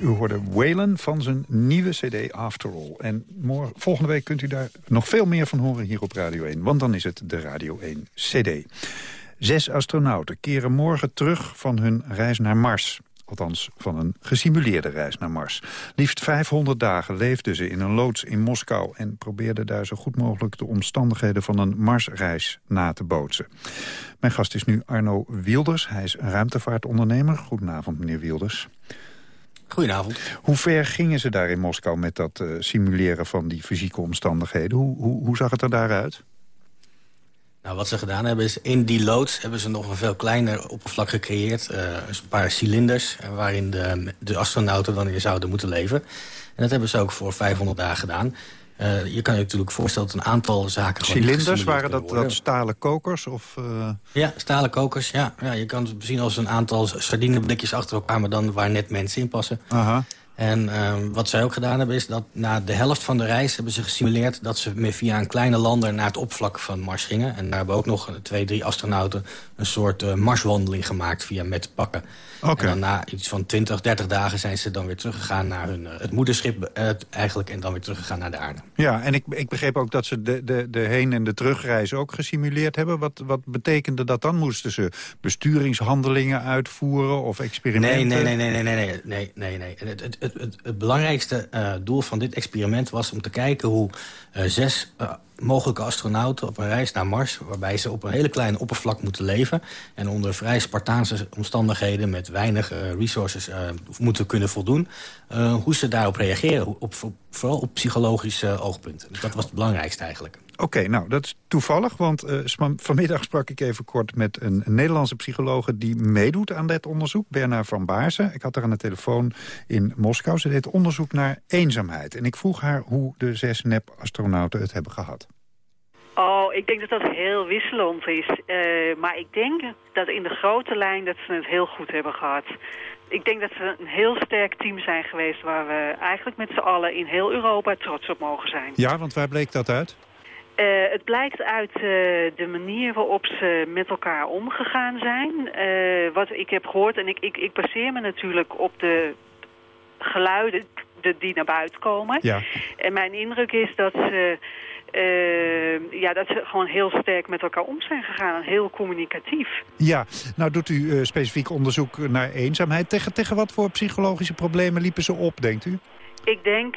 U hoorde Waylon van zijn nieuwe cd After All. En morgen, volgende week kunt u daar nog veel meer van horen hier op Radio 1. Want dan is het de Radio 1 cd. Zes astronauten keren morgen terug van hun reis naar Mars. Althans, van een gesimuleerde reis naar Mars. Liefst 500 dagen leefden ze in een loods in Moskou... en probeerden daar zo goed mogelijk de omstandigheden van een Marsreis na te bootsen. Mijn gast is nu Arno Wilders. Hij is ruimtevaartondernemer. Goedenavond, meneer Wilders. Goedenavond. Hoe ver gingen ze daar in Moskou met dat uh, simuleren van die fysieke omstandigheden? Hoe, hoe, hoe zag het er daaruit? Nou, wat ze gedaan hebben is, in die loods hebben ze nog een veel kleiner oppervlak gecreëerd. Uh, een paar cilinders uh, waarin de, de, astronauten dan in zouden moeten leven. En dat hebben ze ook voor 500 dagen gedaan. Uh, je kan je natuurlijk voorstellen dat een aantal zaken... Cilinders, waren dat, dat stalen kokers? Of, Ja, stalen kokers, ja. ja. Je kan het zien als een aantal sardineblikjes achter elkaar... maar dan waar net mensen in passen. Aha. En uh, wat zij ook gedaan hebben is dat na de helft van de reis hebben ze gesimuleerd dat ze via een kleine lander naar het oppervlak van Mars gingen. En daar hebben ook nog twee, drie astronauten een soort uh, Marswandeling gemaakt via met pakken. Okay. En dan na iets van 20, 30 dagen zijn ze dan weer teruggegaan naar hun, uh, het moederschip eigenlijk en dan weer teruggegaan naar de aarde. Ja, en ik, ik begreep ook dat ze de, de, de heen- en de terugreis ook gesimuleerd hebben. Wat, wat betekende dat dan? Moesten ze besturingshandelingen uitvoeren of experimenten? Nee, nee, nee, nee, nee, nee, nee, nee, nee. Het, het, het, het, belangrijkste uh, doel van dit experiment was om te kijken hoe uh, zes uh, mogelijke astronauten op een reis naar Mars... waarbij ze op een hele kleine oppervlak moeten leven... en onder vrij Spartaanse omstandigheden met weinig resources moeten kunnen voldoen... hoe ze daarop reageren, op, vooral op psychologische oogpunten. Dat was het belangrijkste eigenlijk. Oké, okay, nou, dat is toevallig, want uh, vanmiddag sprak ik even kort met een, een Nederlandse psychologe... die meedoet aan dit onderzoek, Bernard van Baarsen. Ik had haar aan de telefoon in Moskou. Ze deed onderzoek naar eenzaamheid. En ik vroeg haar hoe de zes nep-astronauten het hebben gehad. Oh, ik denk dat dat heel wisselend is. Uh, maar ik denk dat in de grote lijn dat ze het heel goed hebben gehad. Ik denk dat ze een heel sterk team zijn geweest... waar we eigenlijk met z'n allen in heel Europa trots op mogen zijn. Ja, want waar bleek dat uit? Uh, het blijkt uit uh, de manier waarop ze met elkaar omgegaan zijn. Uh, wat ik heb gehoord, en ik, ik, ik baseer me natuurlijk op de geluiden die naar buiten komen. Ja. En mijn indruk is dat ze, ja, dat ze gewoon heel sterk met elkaar om zijn gegaan. En heel communicatief. Ja, nou doet u specifiek onderzoek naar eenzaamheid. Tegen, tegen wat voor psychologische problemen liepen ze op, denkt u? Ik denk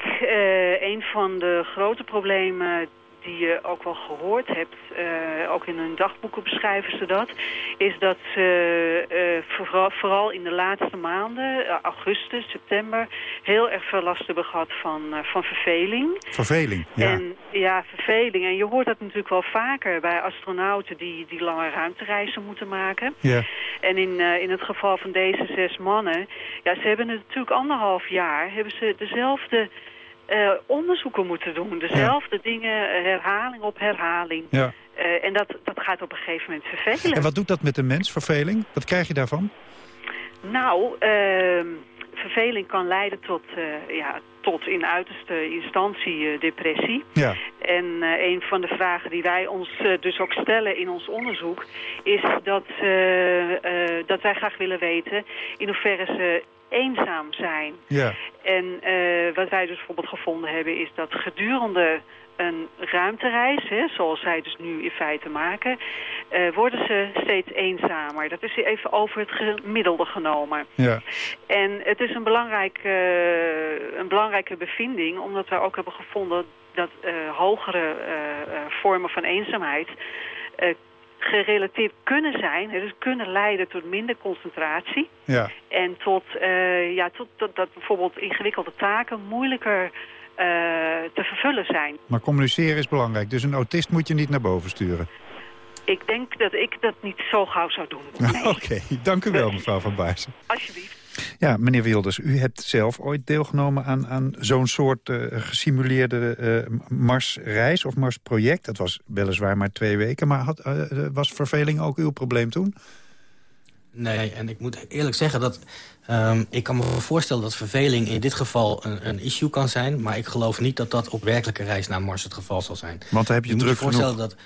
een van de grote problemen die je ook wel gehoord hebt, uh, ook in hun dagboeken beschrijven ze dat, is dat ze uh, vooral, vooral, in de laatste maanden, uh, augustus, september, heel erg veel last hebben gehad van, van verveling. Verveling, ja. En, ja, verveling. En je hoort dat natuurlijk wel vaker bij astronauten die, die lange ruimtereizen moeten maken. Ja. En in, in het geval van deze zes mannen, ja, ze hebben het natuurlijk anderhalf jaar, hebben ze dezelfde... Uh, onderzoeken moeten doen. Dezelfde ja. dingen, herhaling op herhaling. Ja. Uh, en dat, dat gaat op een gegeven moment vervelen. En wat doet dat met een mens, verveling? Wat krijg je daarvan? Nou, uh, verveling kan leiden tot, ja, tot in uiterste instantie depressie. Ja. En een van de vragen die wij ons dus ook stellen in ons onderzoek... is dat, dat wij graag willen weten in hoeverre ze eenzaam zijn. Ja. En uh, wat wij dus bijvoorbeeld gevonden hebben is dat gedurende een ruimtereis, hè, zoals zij dus nu in feite maken, uh, worden ze steeds eenzamer. Dat is even over het gemiddelde genomen. Ja. En het is een, belangrijk, uh, een belangrijke bevinding, omdat wij ook hebben gevonden dat hogere vormen van eenzaamheid gerelateerd kunnen zijn. Dus kunnen leiden tot minder concentratie. Ja. En tot, uh, ja, tot, tot dat bijvoorbeeld ingewikkelde taken moeilijker uh, te vervullen zijn. Maar communiceren is belangrijk. Dus een autist moet je niet naar boven sturen. Ik denk dat ik dat niet zo gauw zou doen. [laughs] Nee. Oké, okay, dank u wel mevrouw Van Baarsen. Alsjeblieft. Ja, meneer Wilders, u hebt zelf ooit deelgenomen aan, aan zo'n soort uh, gesimuleerde uh, Marsreis of Marsproject. Dat was weliswaar maar twee weken, maar had, uh, was verveling ook uw probleem toen? Nee, en ik moet eerlijk zeggen dat... Um, ik kan me voorstellen dat verveling in dit geval een, een, issue kan zijn... maar ik geloof niet dat dat op werkelijke reis naar Mars het geval zal zijn. Want dan heb je, je druk moet je voorstellen genoeg. dat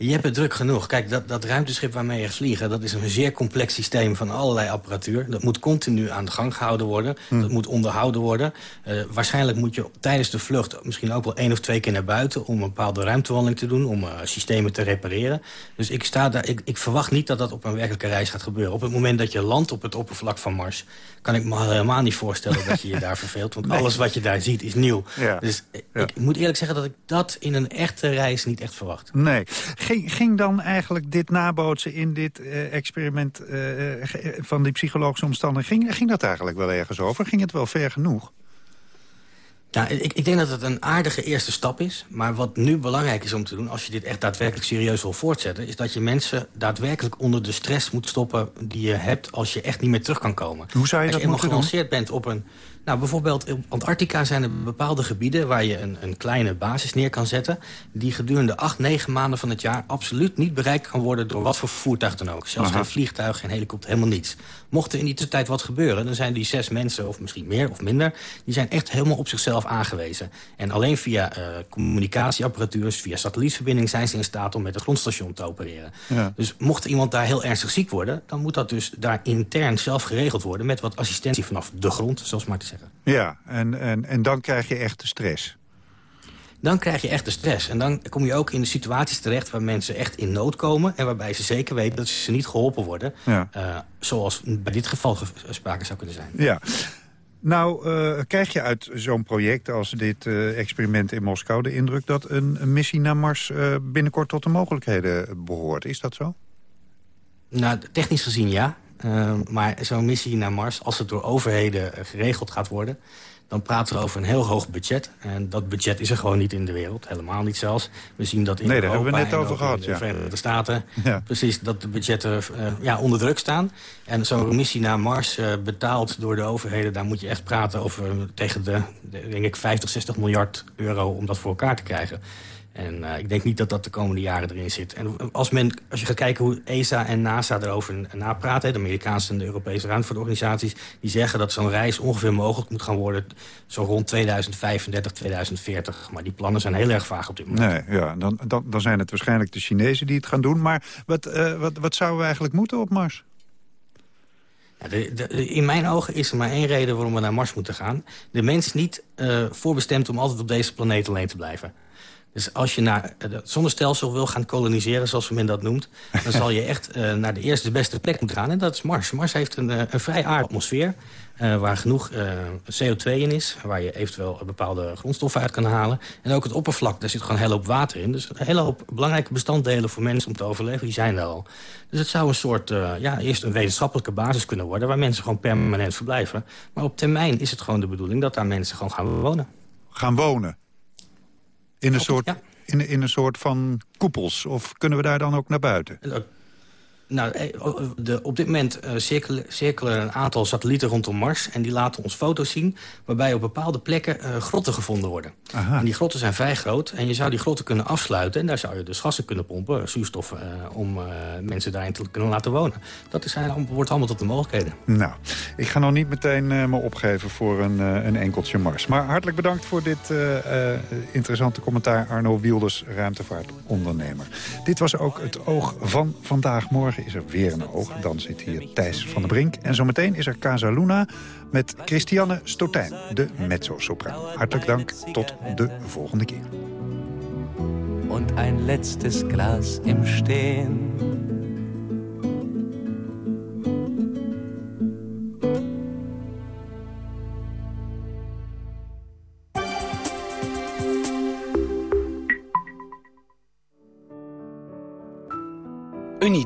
Je hebt het druk genoeg. Kijk, dat, dat ruimteschip waarmee je vliegen... dat is een zeer complex systeem van allerlei apparatuur. Dat moet continu aan de gang gehouden worden. Hm. Dat moet onderhouden worden. Uh, waarschijnlijk moet je tijdens de vlucht misschien ook wel één of twee keer naar buiten... om een bepaalde ruimtewandeling te doen, om uh, systemen te repareren. Dus ik, sta daar, ik, ik verwacht niet dat dat op een werkelijke reis gaat gebeuren. Op het moment dat je landt op het oppervlak van Mars... kan ik me helemaal niet voorstellen dat je je daar [laughs] verveelt. Want Nee. alles wat je daar ziet is nieuw. Ja. Dus Ja. ik moet eerlijk zeggen dat ik dat in een echte reis niet echt verwacht. Nee. Ging, ging dan eigenlijk dit nabootsen in dit eh, experiment eh, van die psychologische omstandigheden... Ging, ging dat eigenlijk wel ergens over? Ging het wel ver genoeg? Ja, ik, ik denk dat het een aardige eerste stap is. Maar wat nu belangrijk is om te doen... als je dit echt daadwerkelijk serieus wil voortzetten... is dat je mensen daadwerkelijk onder de stress moet stoppen... die je hebt als je echt niet meer terug kan komen. Hoe zou je als dat je moeten doen? gelanceerd bent op een... Nou, bijvoorbeeld op Antarctica zijn er bepaalde gebieden... waar je een, een kleine basis neer kan zetten... die gedurende acht, negen maanden van het jaar... absoluut niet bereikt kan worden door wat voor voertuig dan ook. Zelfs Aha. geen vliegtuig, geen helikopter, helemaal niets. Mocht er in die tussentijd wat gebeuren... dan zijn die zes mensen, of misschien meer of minder... die zijn echt helemaal op zichzelf aangewezen. En alleen via eh, communicatieapparatuur, via satellietverbinding... zijn ze in staat om met het grondstation te opereren. Ja. Dus mocht iemand daar heel ernstig ziek worden... dan moet dat dus daar intern zelf geregeld worden... met wat assistentie vanaf de grond, zoals maar te zeggen. Ja, en, en, en dan krijg je echt de stress. Dan krijg je echt de stress. En dan kom je ook in de situaties terecht waar mensen echt in nood komen... en waarbij ze zeker weten dat ze niet geholpen worden. Ja. eh, zoals bij dit geval ge- sprake zou kunnen zijn. Ja. Nou, eh, krijg je uit zo'n project als dit eh, experiment in Moskou... de indruk dat een, missie naar Mars binnenkort tot de mogelijkheden behoort. Is dat zo? Nou, technisch gezien ja. Maar zo'n missie naar Mars, als het door overheden geregeld gaat worden... dan praten we over een heel hoog budget. En dat budget is er gewoon niet in de wereld. Helemaal niet zelfs. We zien dat in Nee, daar Europa hebben we net over gehad, in de ja. Verenigde Staten. Ja. Precies, dat de budgetten eh, ja, onder druk staan. En zo'n missie naar Mars, eh, betaald door de overheden... daar moet je echt praten over eh, tegen de, de, denk ik, 50, 60 miljard euro... om dat voor elkaar te krijgen. En eh, ik denk niet dat dat de komende jaren erin zit. En als, men, als je gaat kijken hoe ESA en NASA erover napraten... de Amerikaanse en de Europese ruimtevaartorganisaties... die zeggen dat zo'n reis ongeveer mogelijk moet gaan worden... zo rond 2035, 2040. Maar die plannen zijn heel erg vaag op dit moment. Nee, ja, dan, dan, dan zijn het waarschijnlijk de Chinezen die het gaan doen. Maar wat, eh, wat, wat zouden we eigenlijk moeten op Mars? Ja, de, de- in mijn ogen is er maar één reden waarom we naar Mars moeten gaan. De mens is niet eh, voorbestemd om altijd op deze planeet alleen te blijven. Dus als je naar eh, het zonnestelsel wil gaan koloniseren, zoals men dat noemt... dan zal je echt eh, naar de eerste beste plek moeten gaan. En dat is Mars. Mars heeft een, eh, een vrij aardige atmosfeer... eh, waar genoeg eh, CO2 in is, waar je eventueel bepaalde grondstoffen uit kan halen. En ook het oppervlak, daar zit gewoon hele hoop water in. Dus een hele hoop belangrijke bestanddelen voor mensen om te overleven, die zijn er al. Dus het zou een soort, eh, ja, eerst een wetenschappelijke basis kunnen worden... waar mensen gewoon permanent verblijven. Maar op termijn is het gewoon de bedoeling dat daar mensen gewoon gaan wonen. Gaan wonen? In een, soort, in, in een soort van koepels? Of kunnen we daar dan ook naar buiten? Nou, eh, de, op dit moment eh, cirkelen, cirkelen een aantal satellieten rondom Mars... en die laten ons foto's zien waarbij op bepaalde plekken eh, grotten gevonden worden. Aha. En die grotten zijn vrij groot en je zou die grotten kunnen afsluiten... en daar zou je dus gassen kunnen pompen, zuurstof... om mensen daarin te kunnen laten wonen. Dat is, eigenlijk- wordt allemaal tot de mogelijkheden. Nou, ik ga nog niet meteen me opgeven voor een, een enkeltje Mars. Maar hartelijk bedankt voor dit interessante commentaar... Arno Wilders, ruimtevaartondernemer. Dit was ook het oog van vandaag. Morgen is er weer een oog. Dan zit hier Thijs van der Brink. En zometeen is er Casa Luna met Christiane Stotijn, de mezzo-sopraan. Hartelijk dank. Tot de volgende keer. und ein letztes Glas im Stehen.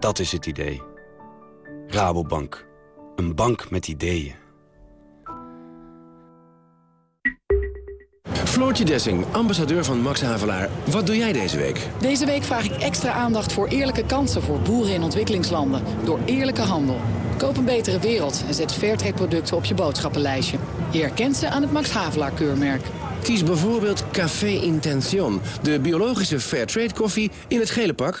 Dat is het idee. Rabobank. Een bank met ideeën. Floortje Dessing, ambassadeur van Max Havelaar. Wat doe jij deze week? Deze week vraag ik extra aandacht voor eerlijke kansen voor boeren in ontwikkelingslanden. Door eerlijke handel. Koop een betere wereld en zet Fairtrade producten op je boodschappenlijstje. Je herkent ze aan het Max Havelaar keurmerk. Kies bijvoorbeeld Café Intention, de biologische Fairtrade koffie in het gele pak.